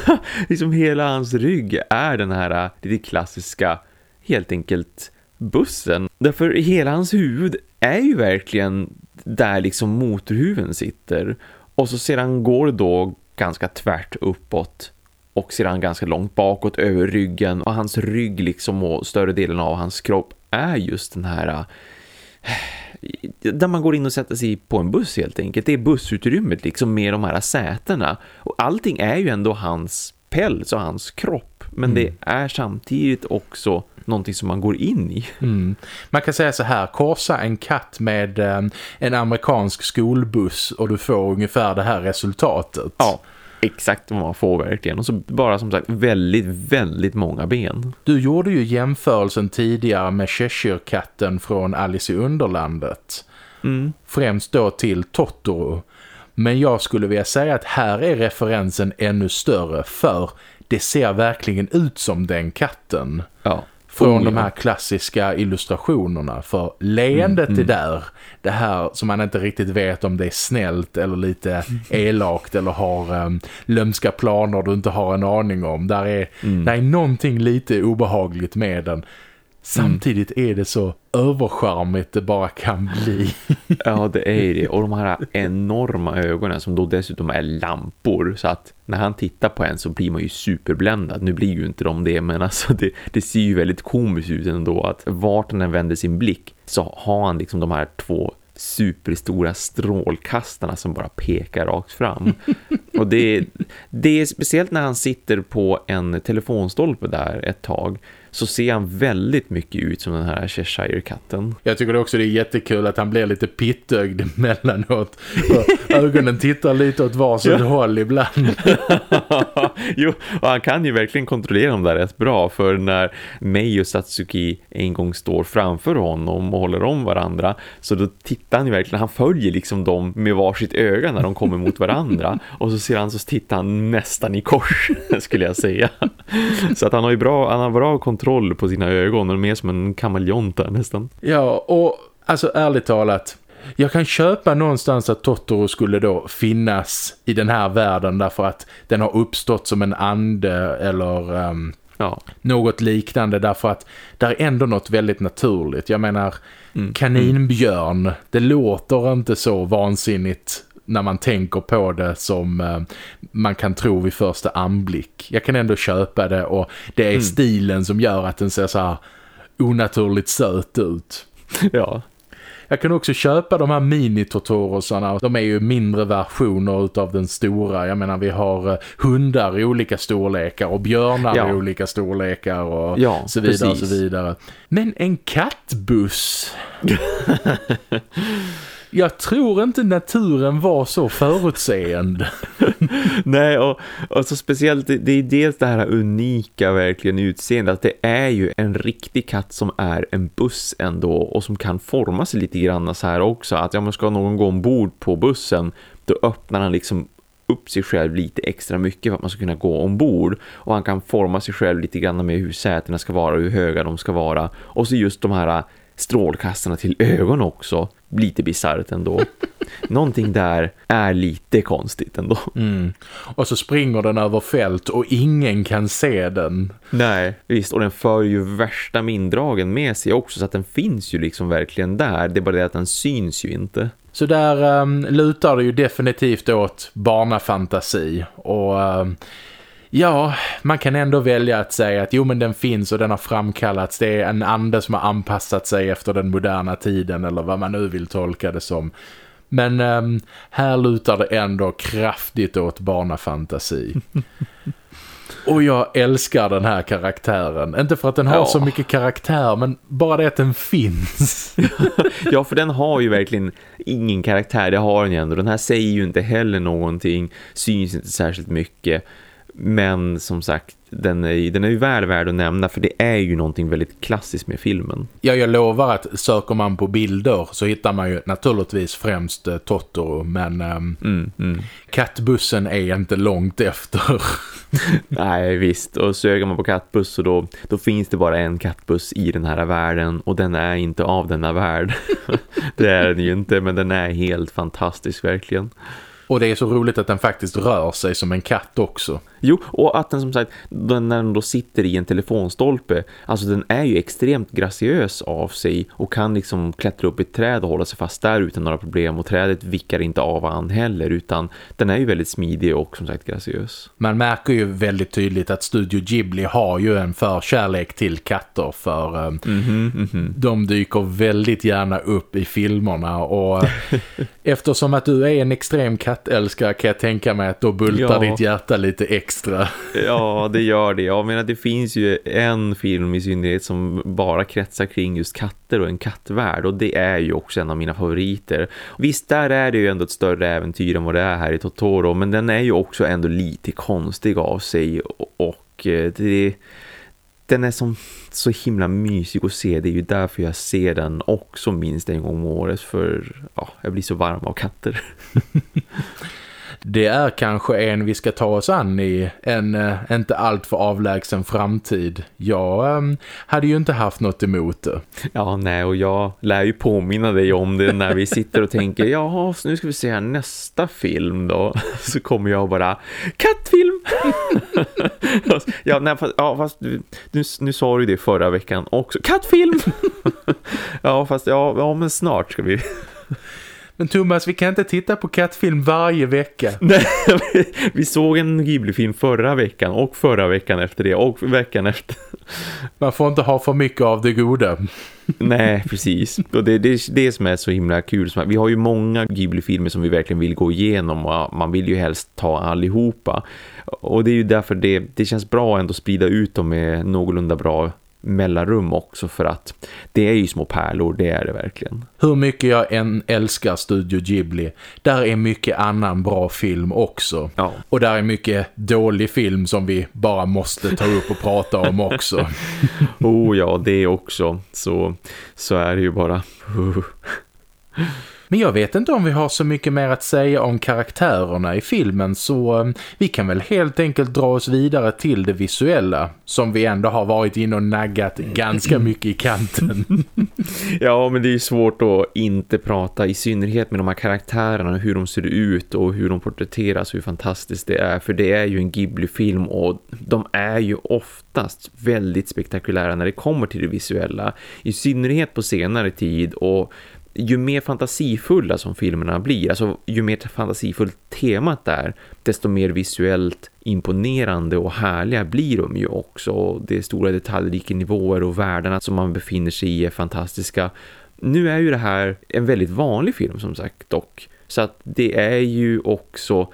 liksom hela hans rygg är den här äh, lite klassiska, helt enkelt bussen. Därför hela hans huvud är ju verkligen där liksom motorhuven sitter. Och så sedan går det då ganska tvärt uppåt och sedan ganska långt bakåt över ryggen och hans rygg liksom och större delen av hans kropp är just den här äh, där man går in och sätter sig på en buss helt enkelt. Det är bussutrymmet liksom med de här sätena. Och allting är ju ändå hans päls och hans kropp men det är samtidigt också någonting som man går in i. Mm. Man kan säga så här, korsa en katt med eh, en amerikansk skolbuss och du får ungefär det här resultatet. Ja, exakt vad man får verkligen. Och så bara som sagt väldigt, väldigt många ben. Du gjorde ju jämförelsen tidigare med Cheshire-katten från Alice i Underlandet. Mm. Främst då till Totoro. Men jag skulle vilja säga att här är referensen ännu större för det ser verkligen ut som den katten. Ja. Från Oh, de här klassiska illustrationerna. För leendet Mm, är där. Det här som man inte riktigt vet om det är snällt eller lite (laughs) elakt eller har um, lömska planer du inte har en aning om. Där är, Mm. där är någonting lite obehagligt med den. Samtidigt är det så överskärmigt det bara kan bli. Ja, det är det. Och de här enorma ögonen som då dessutom är lampor. Så att när han tittar på en så blir man ju superbländad. Nu blir ju inte de det, men alltså det, det ser ju väldigt komiskt ut ändå. Att vart han än vänder sin blick så har han liksom de här två superstora strålkastarna som bara pekar rakt fram. (laughs) Och det, det är speciellt när han sitter på en telefonstolpe där ett tag så ser han väldigt mycket ut som den här Cheshire-katten. Jag tycker också det är jättekul att han blir lite pittögd (laughs) emellanåt. Och ögonen tittar lite åt varsitt Ja. håll ibland. (laughs) jo, och han kan ju verkligen kontrollera dem där rätt bra för när Mei och Satsuki en gång står framför honom och håller om varandra så då tittar han ju verkligen, han följer liksom dem med varsitt öga när de kommer mot varandra (laughs) och så ser han så tittar han nästan i kors skulle jag säga. Så att han har ju bra, han har bra kontroll på sina ögon och mer som en kameleont där nästan. Ja, och alltså ärligt talat, jag kan köpa någonstans att Totoro skulle då finnas i den här världen därför att den har uppstått som en ande eller ehm, Ja, något liknande därför att det är ändå något väldigt naturligt. Jag menar, Mm. kaninbjörn, det låter inte så vansinnigt när man tänker på det som eh, man kan tro vid första anblick. Jag kan ändå köpa det och det är Mm. stilen som gör att den ser så här onaturligt söt ut. ja. Jag kan också köpa de här mini-tortorosarna. De är ju mindre versioner utav den stora. Jag menar vi har eh, hundar i olika storlekar och björnar Ja. i olika storlekar och Ja, så vidare och precis. så vidare. Men en kattbuss... (laughs) Jag tror inte naturen var så förutseende. (laughs) Nej, och, och så speciellt, det, är dels det här unika verkligen utseendet, att det är ju en riktig katt som är en buss ändå och som kan forma sig lite grann så här också, att ja, man ska någon gå ombord på bussen, då öppnar han liksom upp sig själv lite extra mycket för att man ska kunna gå ombord och han kan forma sig själv lite grann med hur sätena ska vara och hur höga de ska vara och så just de här strålkastarna till ögon också lite bisarrt ändå. (laughs) Någonting där är lite konstigt ändå. Mm. Och så springer den över fält och ingen kan se den. Nej, visst. Och den för ju värsta minddragen med sig också så att den finns ju liksom verkligen där. Det är bara det att den syns ju inte. Så där um, lutar det ju definitivt åt barnafantasi och um, ja, man kan ändå välja att säga att jo men den finns och den har framkallats. Det är en ande som har anpassat sig efter den moderna tiden eller vad man nu vill tolka det som. Men um, här lutar det ändå kraftigt åt barnafantasi. (laughs) Och jag älskar den här karaktären. Inte för att den har Ja. så mycket karaktär, men bara det att den finns. (laughs) Ja, för den har ju verkligen ingen karaktär. Det har den ju ändå. Den här säger ju inte heller någonting. Syns inte särskilt mycket. Men som sagt, den är, den är ju väl värd att nämna för det är ju någonting väldigt klassiskt med filmen. Ja, jag lovar att söker man på bilder så hittar man ju naturligtvis främst eh, Totoro, men ehm, Mm, mm. kattbussen är inte långt efter. (laughs) Nej, visst. Och söker man på kattbuss så då, då finns det bara en kattbuss i den här världen och den är inte av denna värld. (laughs) det är den ju inte, men den är helt fantastisk verkligen. Och det är så roligt att den faktiskt rör sig som en katt också. Jo, och att den som sagt, den, när den då sitter i en telefonstolpe, alltså den är ju extremt graciös av sig och kan liksom klättra upp i ett träd och hålla sig fast där utan några problem och trädet vickar inte av han heller utan den är ju väldigt smidig och som sagt graciös. Man märker ju väldigt tydligt att Studio Ghibli har ju en förkärlek till katter för ehm, Mhm, mhm. de dyker väldigt gärna upp i filmerna och eh, (laughs) eftersom att du är en extrem kattälskare kan jag tänka mig att då bultar Ja. ditt hjärta lite extra. (laughs) Ja, det gör det. Jag menar, det finns ju en film i synnerhet som bara kretsar kring just katter och en kattvärld. Och det är ju också en av mina favoriter. Visst, där är det ju ändå ett större äventyr än vad det är här i Totoro. Men den är ju också ändå lite konstig av sig. Och, eh, det, den är som så himla mysig att se. Det är ju därför jag ser den också minst en gång om året. För ja, jag blir så varm av katter. (laughs) Det är kanske en vi ska ta oss an i en eh, inte alltför avlägsen framtid. Jag eh, hade ju inte haft något emot det. Ja, nej och jag lär ju påminna dig om det när vi sitter och tänker ja, nu ska vi se här nästa film då. (laughs) Så kommer jag bara, kattfilm! (laughs) ja, nej, fast, ja, fast nu, nu sa du det förra veckan också. Kattfilm! (laughs) ja, fast ja, ja, men snart ska vi... Men Thomas, vi kan inte titta på kattfilm varje vecka. (laughs) Nej, vi såg en Ghibli-film förra veckan och förra veckan efter det och veckan efter. Man får inte ha för mycket av det goda. Nej, precis. Och det är det, det som är så himla kul. Vi har ju många Ghibli-filmer som vi verkligen vill gå igenom och man vill ju helst ta allihopa. Och det är ju därför det, det känns bra ändå att sprida ut dem med någorlunda bra mellanrum också för att det är ju små pärlor, det är det verkligen. Hur mycket jag än älskar Studio Ghibli, där är mycket annan bra film också. Ja. Och där är mycket dålig film som vi bara måste ta upp och prata om också. (laughs) Oh ja, det också. Så, så är det ju bara. (laughs) Men jag vet inte om vi har så mycket mer att säga om karaktärerna i filmen så eh, vi kan väl helt enkelt dra oss vidare till det visuella som vi ändå har varit in och naggat ganska mycket i kanten. (laughs) Ja, men det är ju svårt att inte prata i synnerhet med de här karaktärerna, hur de ser ut och hur de porträtteras och hur fantastiskt det är. För det är ju en Ghibli-film och de är ju oftast väldigt spektakulära när det kommer till det visuella. I synnerhet på senare tid och ju mer fantasifulla som filmerna blir, alltså ju mer fantasifullt temat är, desto mer visuellt imponerande och härliga blir de ju också. Det är stora detaljrika nivåer och världarna som man befinner sig i är fantastiska. Nu är ju det här en väldigt vanlig film som sagt dock. Så att det är ju också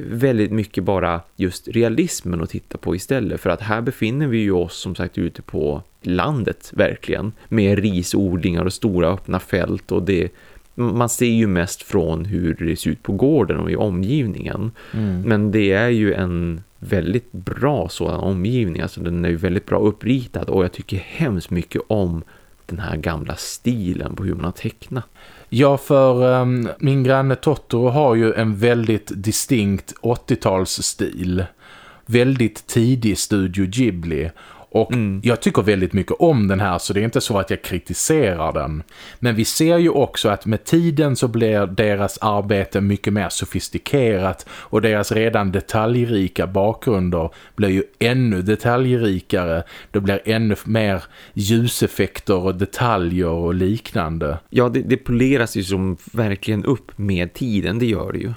väldigt mycket bara just realismen att titta på istället. För att här befinner vi ju oss som sagt ute på landet verkligen. Med risodlingar och stora öppna fält och det man ser ju mest från hur det ser ut på gården och i omgivningen. Mm. Men det är ju en väldigt bra sådan omgivning. Alltså den är ju väldigt bra uppritad och jag tycker hemskt mycket om den här gamla stilen på hur man har tecknat. Ja, för um, min granne Totoro har ju en väldigt distinkt 80-talsstil. Väldigt tidig Studio Ghibli. Och Mm. jag tycker väldigt mycket om den här så det är inte så att jag kritiserar den. Men vi ser ju också att med tiden så blir deras arbete mycket mer sofistikerat och deras redan detaljrika bakgrunder blir ju ännu detaljrikare. Det blir ännu mer ljuseffekter och detaljer och liknande. Ja, det, det poleras ju som verkligen upp med tiden, det gör det ju.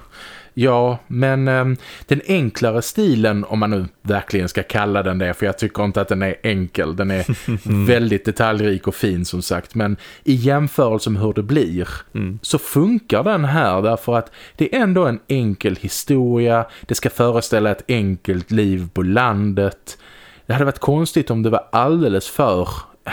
Ja, men ehm, den enklare stilen, om man nu verkligen ska kalla den det, för jag tycker inte att den är enkel. Den är (laughs) väldigt detaljrik och fin som sagt, men i jämförelse med hur det blir Mm. så funkar den här därför att det är ändå en enkel historia. Det ska föreställa ett enkelt liv på landet. Det hade varit konstigt om det var alldeles för eh,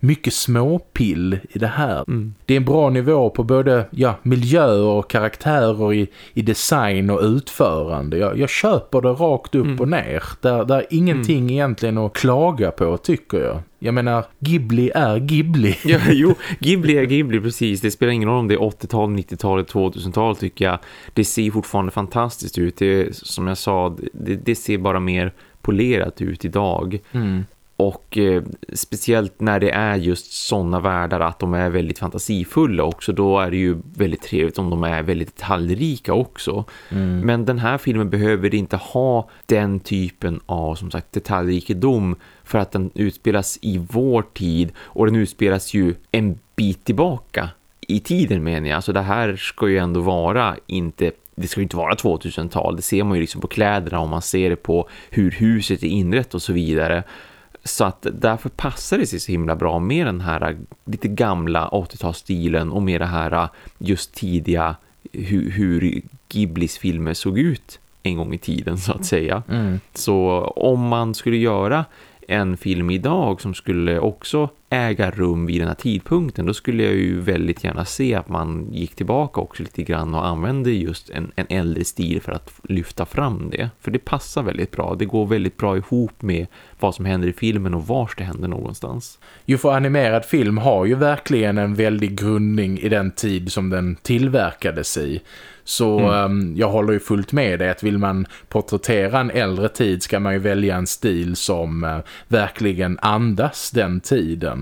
mycket småpill i det här. Mm. Det är en bra nivå på både ja, miljöer och karaktärer i, i design och utförande. Jag, jag köper det rakt upp Mm. och ner. Där, där är ingenting egentligen att klaga på tycker jag. Jag menar, Ghibli är Ghibli. (laughs) Ja, jo, (laughs) Ghibli är Ghibli, precis. Det spelar ingen roll om det är 80-tal, 90-tal, 2000-tal tycker jag. Det ser fortfarande fantastiskt ut. Det, som jag sa, det, det ser bara mer polerat ut idag. Mm. Och eh, speciellt när det är just sådana världar att de är väldigt fantasifulla också. Då är det ju väldigt trevligt om de är väldigt detaljrika också. Mm. Men den här filmen behöver inte ha den typen av som sagt detaljrikedom för att den utspelas i vår tid och den utspelas ju en bit tillbaka i tiden menar jag. Alltså det här ska ju ändå vara inte det ska ju inte vara 2000-tal. Det ser man ju liksom på kläderna och man ser det på hur huset är inrett och så vidare. Så att därför passar det sig så himla bra med den här lite gamla 80-talsstilen och med det här just tidiga hur, hur Ghiblis filmer såg ut en gång i tiden så att säga. Mm. Så om man skulle göra en film idag som skulle också äga rum vid den här tidpunkten då skulle jag ju väldigt gärna se att man gick tillbaka också lite grann och använde just en, en äldre stil för att lyfta fram det. För det passar väldigt bra. Det går väldigt bra ihop med vad som händer i filmen och vars det händer någonstans. Jo, för animerad film har ju verkligen en väldig grundning i den tid som den tillverkades i. Så mm. um, jag håller ju fullt med dig att vill man porträttera en äldre tid ska man ju välja en stil som uh, verkligen andas den tiden.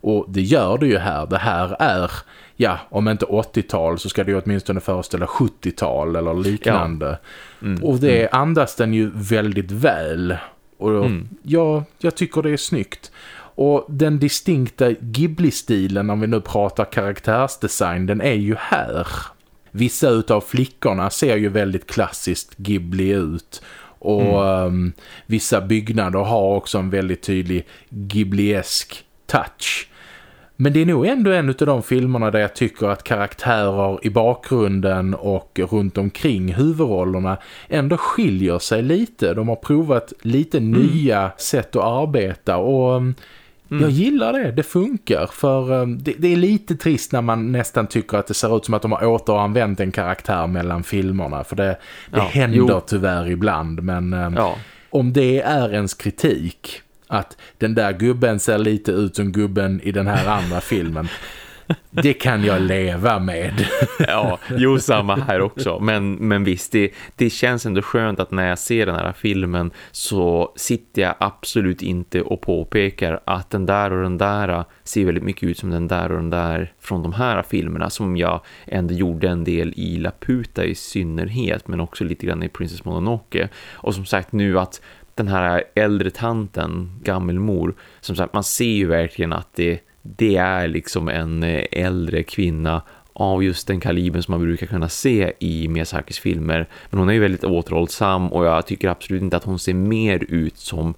Och det gör det ju här. Det här är, ja, om inte 80-tal så ska det ju åtminstone föreställa 70-tal eller liknande. Ja. Mm. Och det mm. andas den ju väldigt väl. Och mm. ja, jag tycker det är snyggt. Och den distinkta Ghibli-stilen, om vi nu pratar karaktärsdesign, den är ju här. Vissa utav flickorna ser ju väldigt klassiskt Ghibli ut. Och mm. um, vissa byggnader har också en väldigt tydlig Ghibliesk touch. Men det är nog ändå en av de filmerna där jag tycker att karaktärer i bakgrunden och runt omkring huvudrollerna ändå skiljer sig lite. De har provat lite mm. nya sätt att arbeta och um, Mm. Jag gillar det, det funkar för um, det, det, är lite trist när man nästan tycker att det ser ut som att de har återanvänt en karaktär mellan filmerna för det, det ja, händer jo. tyvärr ibland men um, ja. om det är ens kritik att den där gubben ser lite ut som gubben i den här andra filmen det kan jag leva med. (laughs) ja, jo samma här också. Men, men visst, det, det känns ändå skönt att när jag ser den här filmen så sitter jag absolut inte och påpekar att den där och den där ser väldigt mycket ut som den där och den där från de här filmerna som jag ändå gjorde en del i Laputa i synnerhet men också lite grann i Princess Mononoke. Och som sagt nu att den här äldre tanten, gammelmor, som sagt man ser ju verkligen att det det är liksom en äldre kvinna av just den kalibern som man brukar kunna se i Miyazakis filmer. Men hon är ju väldigt återhållsam och jag tycker absolut inte att hon ser mer ut som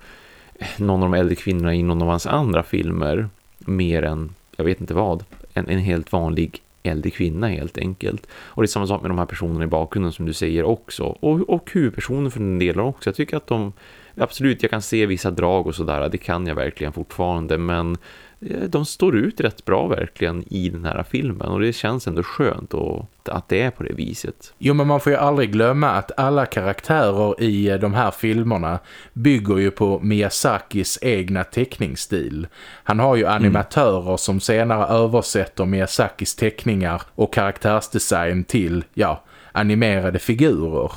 någon av de äldre kvinnorna i någon av hans andra filmer. Mer än, jag vet inte vad, en, en helt vanlig äldre kvinna helt enkelt. Och det är samma sak med de här personerna i bakgrunden som du säger också. Och, och huvudpersonen för den delen också. Jag tycker att de, absolut jag kan se vissa drag och sådär, det kan jag verkligen fortfarande. Men Eh, de står ut rätt bra verkligen i den här filmen och det känns ändå skönt och, att det är på det viset. Jo men man får ju aldrig glömma att alla karaktärer i eh, de här filmerna bygger ju på Miyazakis egna teckningsstil. Han har ju mm. animatörer mm. som senare översätter Miyazakis teckningar och karaktärsdesign till, ja, animerade figurer.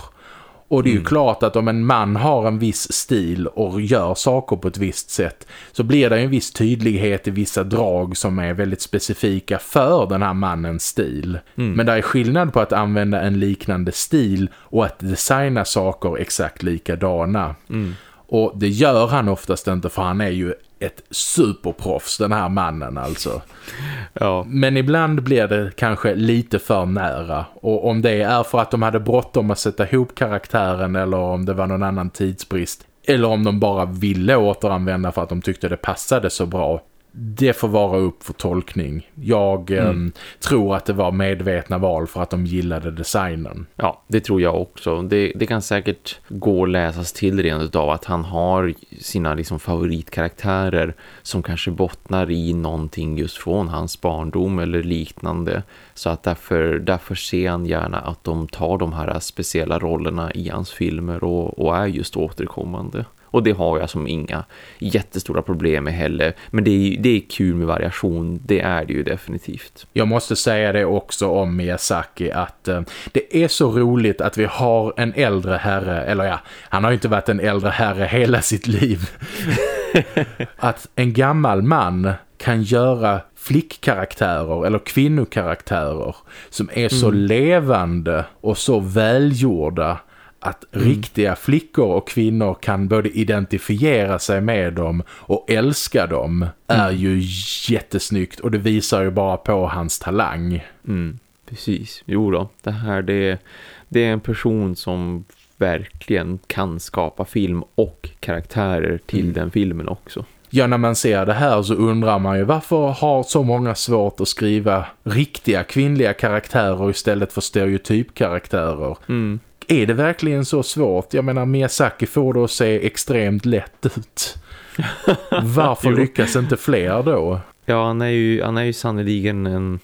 Och det är ju mm. klart att om en man har en viss stil och gör saker på ett visst sätt så blir det en viss tydlighet i vissa drag som är väldigt specifika för den här mannens stil. Mm. Men det är skillnad på att använda en liknande stil och att designa saker exakt likadana. Mm. Och det gör han oftast inte för han är ju ett superproffs den här mannen alltså. Ja. Men ibland blir det kanske lite för nära. Och om det är för att de hade bråttom att sätta ihop karaktären eller om det var någon annan tidsbrist. Eller om de bara ville återanvända för att de tyckte det passade så bra det får vara upp för tolkning. Jag mm. eh, tror att det var medvetna val för att de gillade designen. Ja, det tror jag också. Det, det kan säkert gå att läsas till rent av att han har sina liksom, favoritkaraktärer som kanske bottnar i någonting just från hans barndom eller liknande. Så att därför, därför ser han gärna att de tar de här speciella rollerna i hans filmer och, och är just återkommande. Och det har jag som inga jättestora problem med heller. Men det är, det är kul med variation, det är det ju definitivt. Jag måste säga det också om Miyazaki att eh, det är så roligt att vi har en äldre herre, eller ja, han har ju inte varit en äldre herre hela sitt liv. (laughs) att en gammal man kan göra flickkaraktärer eller kvinnokaraktärer som är så mm. levande och så välgjorda att mm. riktiga flickor och kvinnor kan både identifiera sig med dem och älska dem är mm. ju jättesnyggt och det visar ju bara på hans talang. Mm, precis, jo då. Det här det, det är en person som verkligen kan skapa film och karaktärer till mm. den filmen också. Ja, när man ser det här så undrar man ju varför har så många svårt att skriva riktiga kvinnliga karaktärer istället för stereotypkaraktärer. Mm. Är det verkligen så svårt? Jag menar, Miyazaki får det att se extremt lätt ut. (laughs) Varför lyckas inte fler då? Ja, han är ju, han är ju sannoliken en,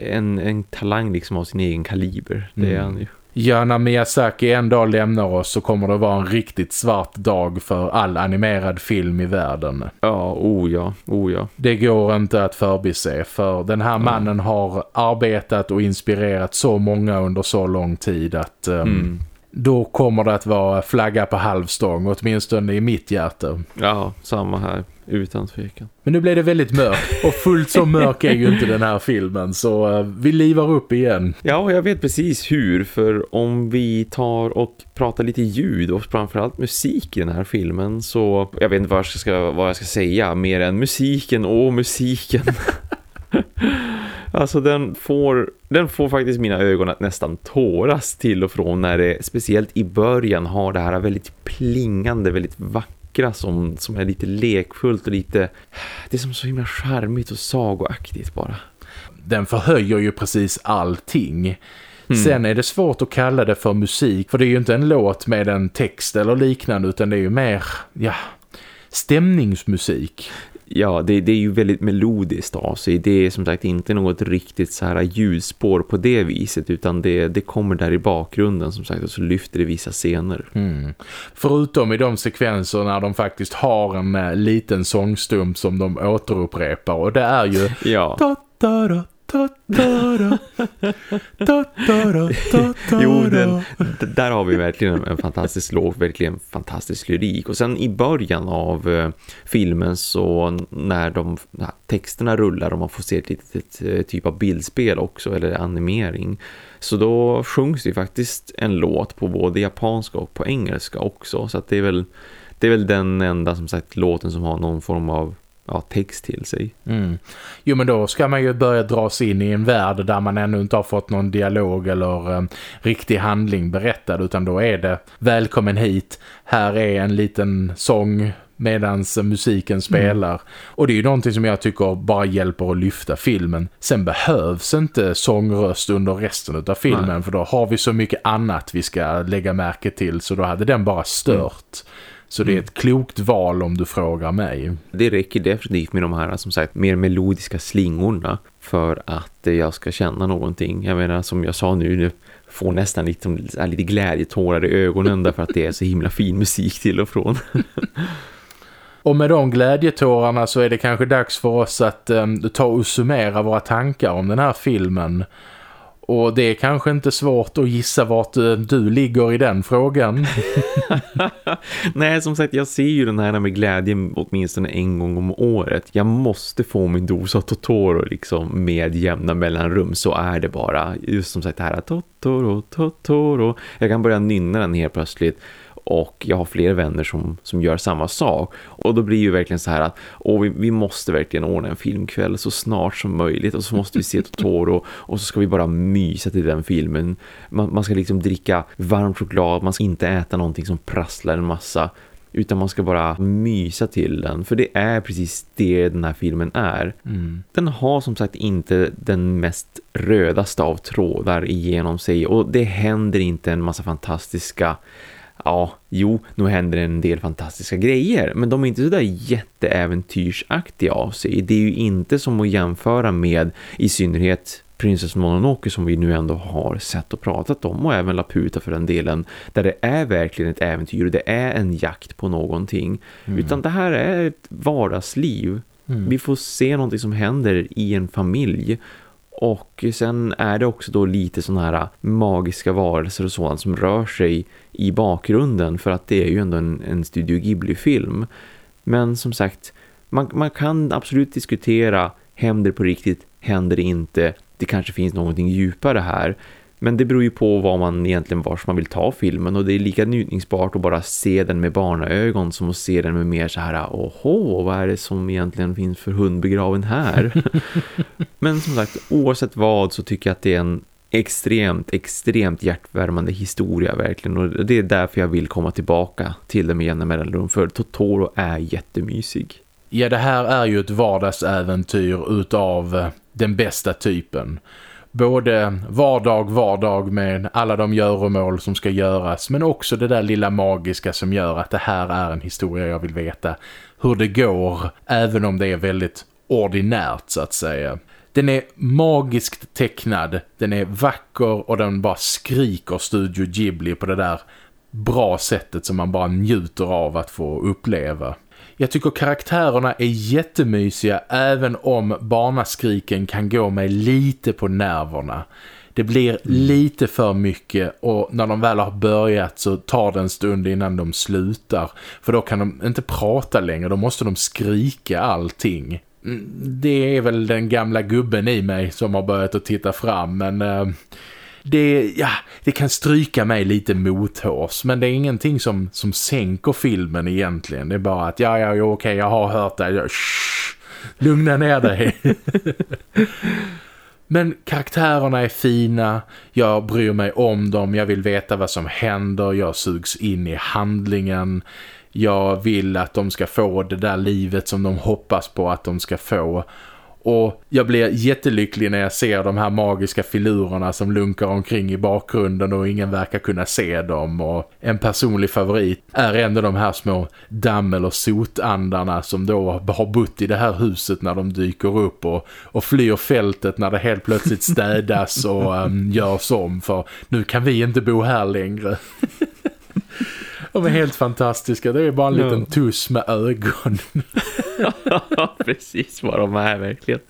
en, en talang liksom av sin egen kaliber. Det är Mm. han ju. Ja, när Miyazaki en dag lämnar oss så kommer det vara en riktigt svart dag för all animerad film i världen. Ja, oh ja, oh ja. Det går inte att förbise för den här mannen har arbetat och inspirerat så många under så lång tid att um, Mm. då kommer det att vara flagga på halvstång, åtminstone i mitt hjärta. Ja, samma här. Utan tvekan. Men nu blev det väldigt mörkt och fullt så mörk är ju inte den här filmen så uh, vi livar upp igen. Ja, jag vet precis hur. För om vi tar och pratar lite ljud och framförallt musik i den här filmen så... Jag vet inte vad jag ska, vad jag ska säga mer än musiken och musiken. (laughs) alltså den får, den får faktiskt mina ögon att nästan tåras till och från när det speciellt i början har det här väldigt plingande, väldigt vackra som, som är lite lekfullt och lite... Det är som så himla charmigt och sagoaktigt bara. Den förhöjer ju precis allting. Sen är det svårt att kalla det för musik för det är ju inte en låt med en text eller liknande utan det är ju mer, ja, stämningsmusik. Ja, det, det är ju väldigt melodiskt av sig. Det är som sagt inte något riktigt så här ljudspår på det viset utan det, det kommer där i bakgrunden som sagt och så lyfter det vissa scener. Mm. Förutom i de sekvenser när de faktiskt har en äh, liten sångstump som de återupprepar och det är ju Ja. (laughs) jo, den, där har vi verkligen en, fantastisk låt, verkligen fantastisk lyrik. Och sen i början av eh, filmen så när de när texterna rullar och man får se ett litet eh, typ av bildspel också eller animering så då sjungs det faktiskt en låt på både japanska och på engelska också. Så att det är väl det är väl den enda som sagt låten som har någon form av ja, text till sig. Mm. Jo men då ska man ju börja dras in i en värld där man ännu inte har fått någon dialog eller um, riktig handling berättad utan då är det välkommen hit, här är en liten sång medans musiken spelar. Och det är ju någonting som jag tycker bara hjälper att lyfta filmen. Sen behövs inte sångröst under resten av filmen Nej. för då har vi så mycket annat vi ska lägga märke till så då hade den bara stört. Så det är ett klokt val om du frågar mig. Det räcker definitivt med de här som sagt mer melodiska slingorna för att jag ska känna någonting. Jag menar som jag sa nu, nu får nästan lite, lite glädjetårar i ögonen (laughs) därför att det är så himla fin musik till och från. (laughs) Och med de glädjetårarna så är det kanske dags för oss att um, ta och summera våra tankar om den här filmen. Och det är kanske inte svårt att gissa vart eh, du ligger i den frågan. (laughs) Nej, som sagt, jag ser ju den här med glädje åtminstone en gång om året. Jag måste få min dos av Totoro liksom med jämna mellanrum, så är det bara. Just som sagt det här Totoro, Totoro. Jag kan börja nynna den helt plötsligt. Och jag har fler vänner som, som gör samma sak. Och då blir ju verkligen så här att åh, vi, vi måste verkligen ordna en filmkväll så snart som möjligt. Och så måste vi se Totoro och så ska vi bara mysa till den filmen. Man, man ska liksom dricka varm choklad, man ska inte äta någonting som prasslar en massa. Utan man ska bara mysa till den. För det är precis det den här filmen är. Mm. Den har som sagt inte den mest rödaste av trådar igenom sig. Och det händer inte en massa fantastiska... Ja, jo, nu händer en del fantastiska grejer. Men de är inte sådär jätteäventyrsaktiga av sig. Det är ju inte som att jämföra med i synnerhet Princess Mononoke som vi nu ändå har sett och pratat om och även Laputa för den delen där det är verkligen ett äventyr och det är en jakt på någonting utan det här är ett vardagsliv vi får se någonting som händer i en familj och sen är det också då lite sådana här magiska varelser och sådant som rör sig i bakgrunden för att det är ju ändå en, en Studio Ghibli-film. Men som sagt, man, man kan absolut diskutera händer det på riktigt, händer det inte. Det kanske finns någonting djupare här. Men det beror ju på vad man egentligen vars man vill ta filmen och det är lika njutningsbart att bara se den med barnaögon som att se den med mer så här åhå, vad är det som egentligen finns för hundbegraven här? (laughs) Men som sagt, oavsett vad så tycker jag att det är en extremt, extremt hjärtvärmande historia verkligen och det är därför jag vill komma tillbaka till det med jämna mellanrum för Totoro är jättemysig. Ja, det här är ju ett vardagsäventyr utav den bästa typen. Både vardag, vardag med alla de göromål som ska göras men också det där lilla magiska som gör att det här är en historia jag vill veta hur det går även om det är väldigt ordinärt så att säga. Den är magiskt tecknad, den är vacker och den bara skriker Studio Ghibli på det där bra sättet som man bara njuter av att få uppleva. Jag tycker karaktärerna är jättemysiga även om barnaskriken kan gå mig lite på nerverna. Det blir mm. lite för mycket och när de väl har börjat så tar det en stund innan de slutar. För då kan de inte prata längre, då måste de skrika allting. Mm, det är väl den gamla gubben i mig som har börjat att titta fram men... Uh, det, ja, det kan stryka mig lite mothårs men det är ingenting som, som sänker filmen egentligen. Det är bara att ja, ja, ja okej, jag har hört det. Ja, shh, lugna ner dig. (laughs) men karaktärerna är fina, jag bryr mig om dem, jag vill veta vad som händer, jag sugs in i handlingen. Jag vill att de ska få det där livet som de hoppas på att de ska få. Och jag blir jättelycklig när jag ser de här magiska filurerna som lunkar omkring i bakgrunden och ingen verkar kunna se dem. Och en personlig favorit är ändå de här små damm- eller sotandarna som då har bott i det här huset när de dyker upp och, och flyr fältet när det helt plötsligt städas och um, (laughs) görs om. För nu kan vi inte bo här längre. (laughs) (laughs) De är helt fantastiska. Det är bara en liten tuss med ögon. (laughs) Precis vad de är verkligen.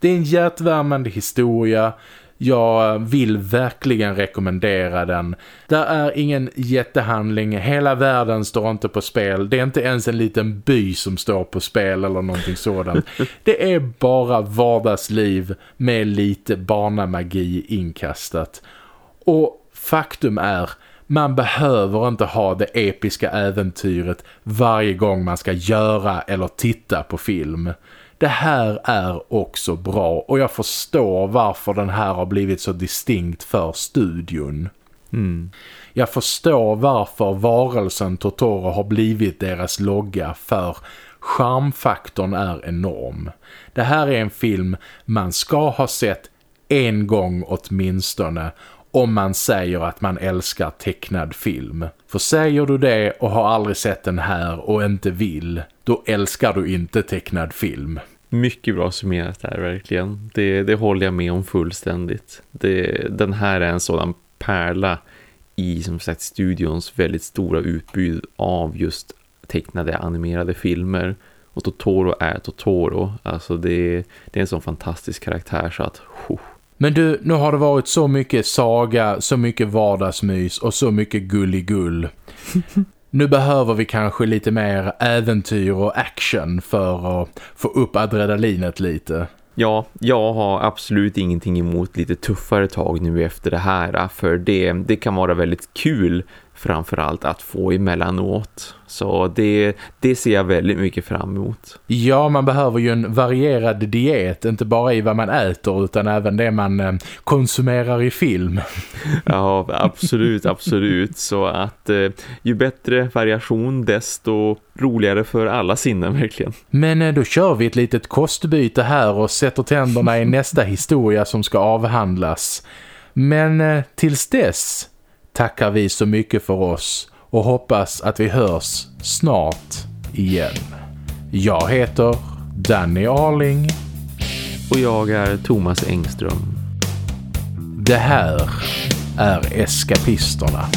Det är en hjärtvärmande historia. Jag vill verkligen rekommendera den. Det är ingen jättehandling. Hela världen står inte på spel. Det är inte ens en liten by som står på spel eller någonting sådant. (laughs) Det är bara vardagsliv med lite barnamagi inkastat. Och faktum är man behöver inte ha det episka äventyret varje gång man ska göra eller titta på film. Det här är också bra och jag förstår varför den här har blivit så distinkt för studion. Mm. Jag förstår varför varelsen Totoro har blivit deras logga för charmfaktorn är enorm. Det här är en film man ska ha sett en gång åtminstone om man säger att man älskar tecknad film. För säger du det och har aldrig sett den här och inte vill, då älskar du inte tecknad film. Mycket bra summerat där verkligen. Det, det håller jag med om fullständigt. Det, den här är en sådan pärla i som sagt studions väldigt stora utbud av just tecknade animerade filmer. Och Totoro är Totoro. Alltså det, det är en sån fantastisk karaktär så att... Oh, men du, nu har det varit så mycket saga, så mycket vardagsmys och så mycket gulligull. nu behöver vi kanske lite mer äventyr och action för att få upp adrenalinet lite. Ja, jag har absolut ingenting emot lite tuffare tag nu efter det här. För det, det kan vara väldigt kul framförallt att få emellanåt. Så det, det ser jag väldigt mycket fram emot. Ja, man behöver ju en varierad diet, inte bara i vad man äter utan även det man eh, konsumerar i film. (laughs) ja, absolut, absolut. Så att eh, ju bättre variation desto roligare för alla sinnen verkligen. Men eh, då kör vi ett litet kostbyte här och sätter tänderna i nästa historia som ska avhandlas. Men tills dess tackar vi så mycket för oss och hoppas att vi hörs snart igen. Jag heter Danny Arling. Och jag är Thomas Engström. Det här är Eskapisterna.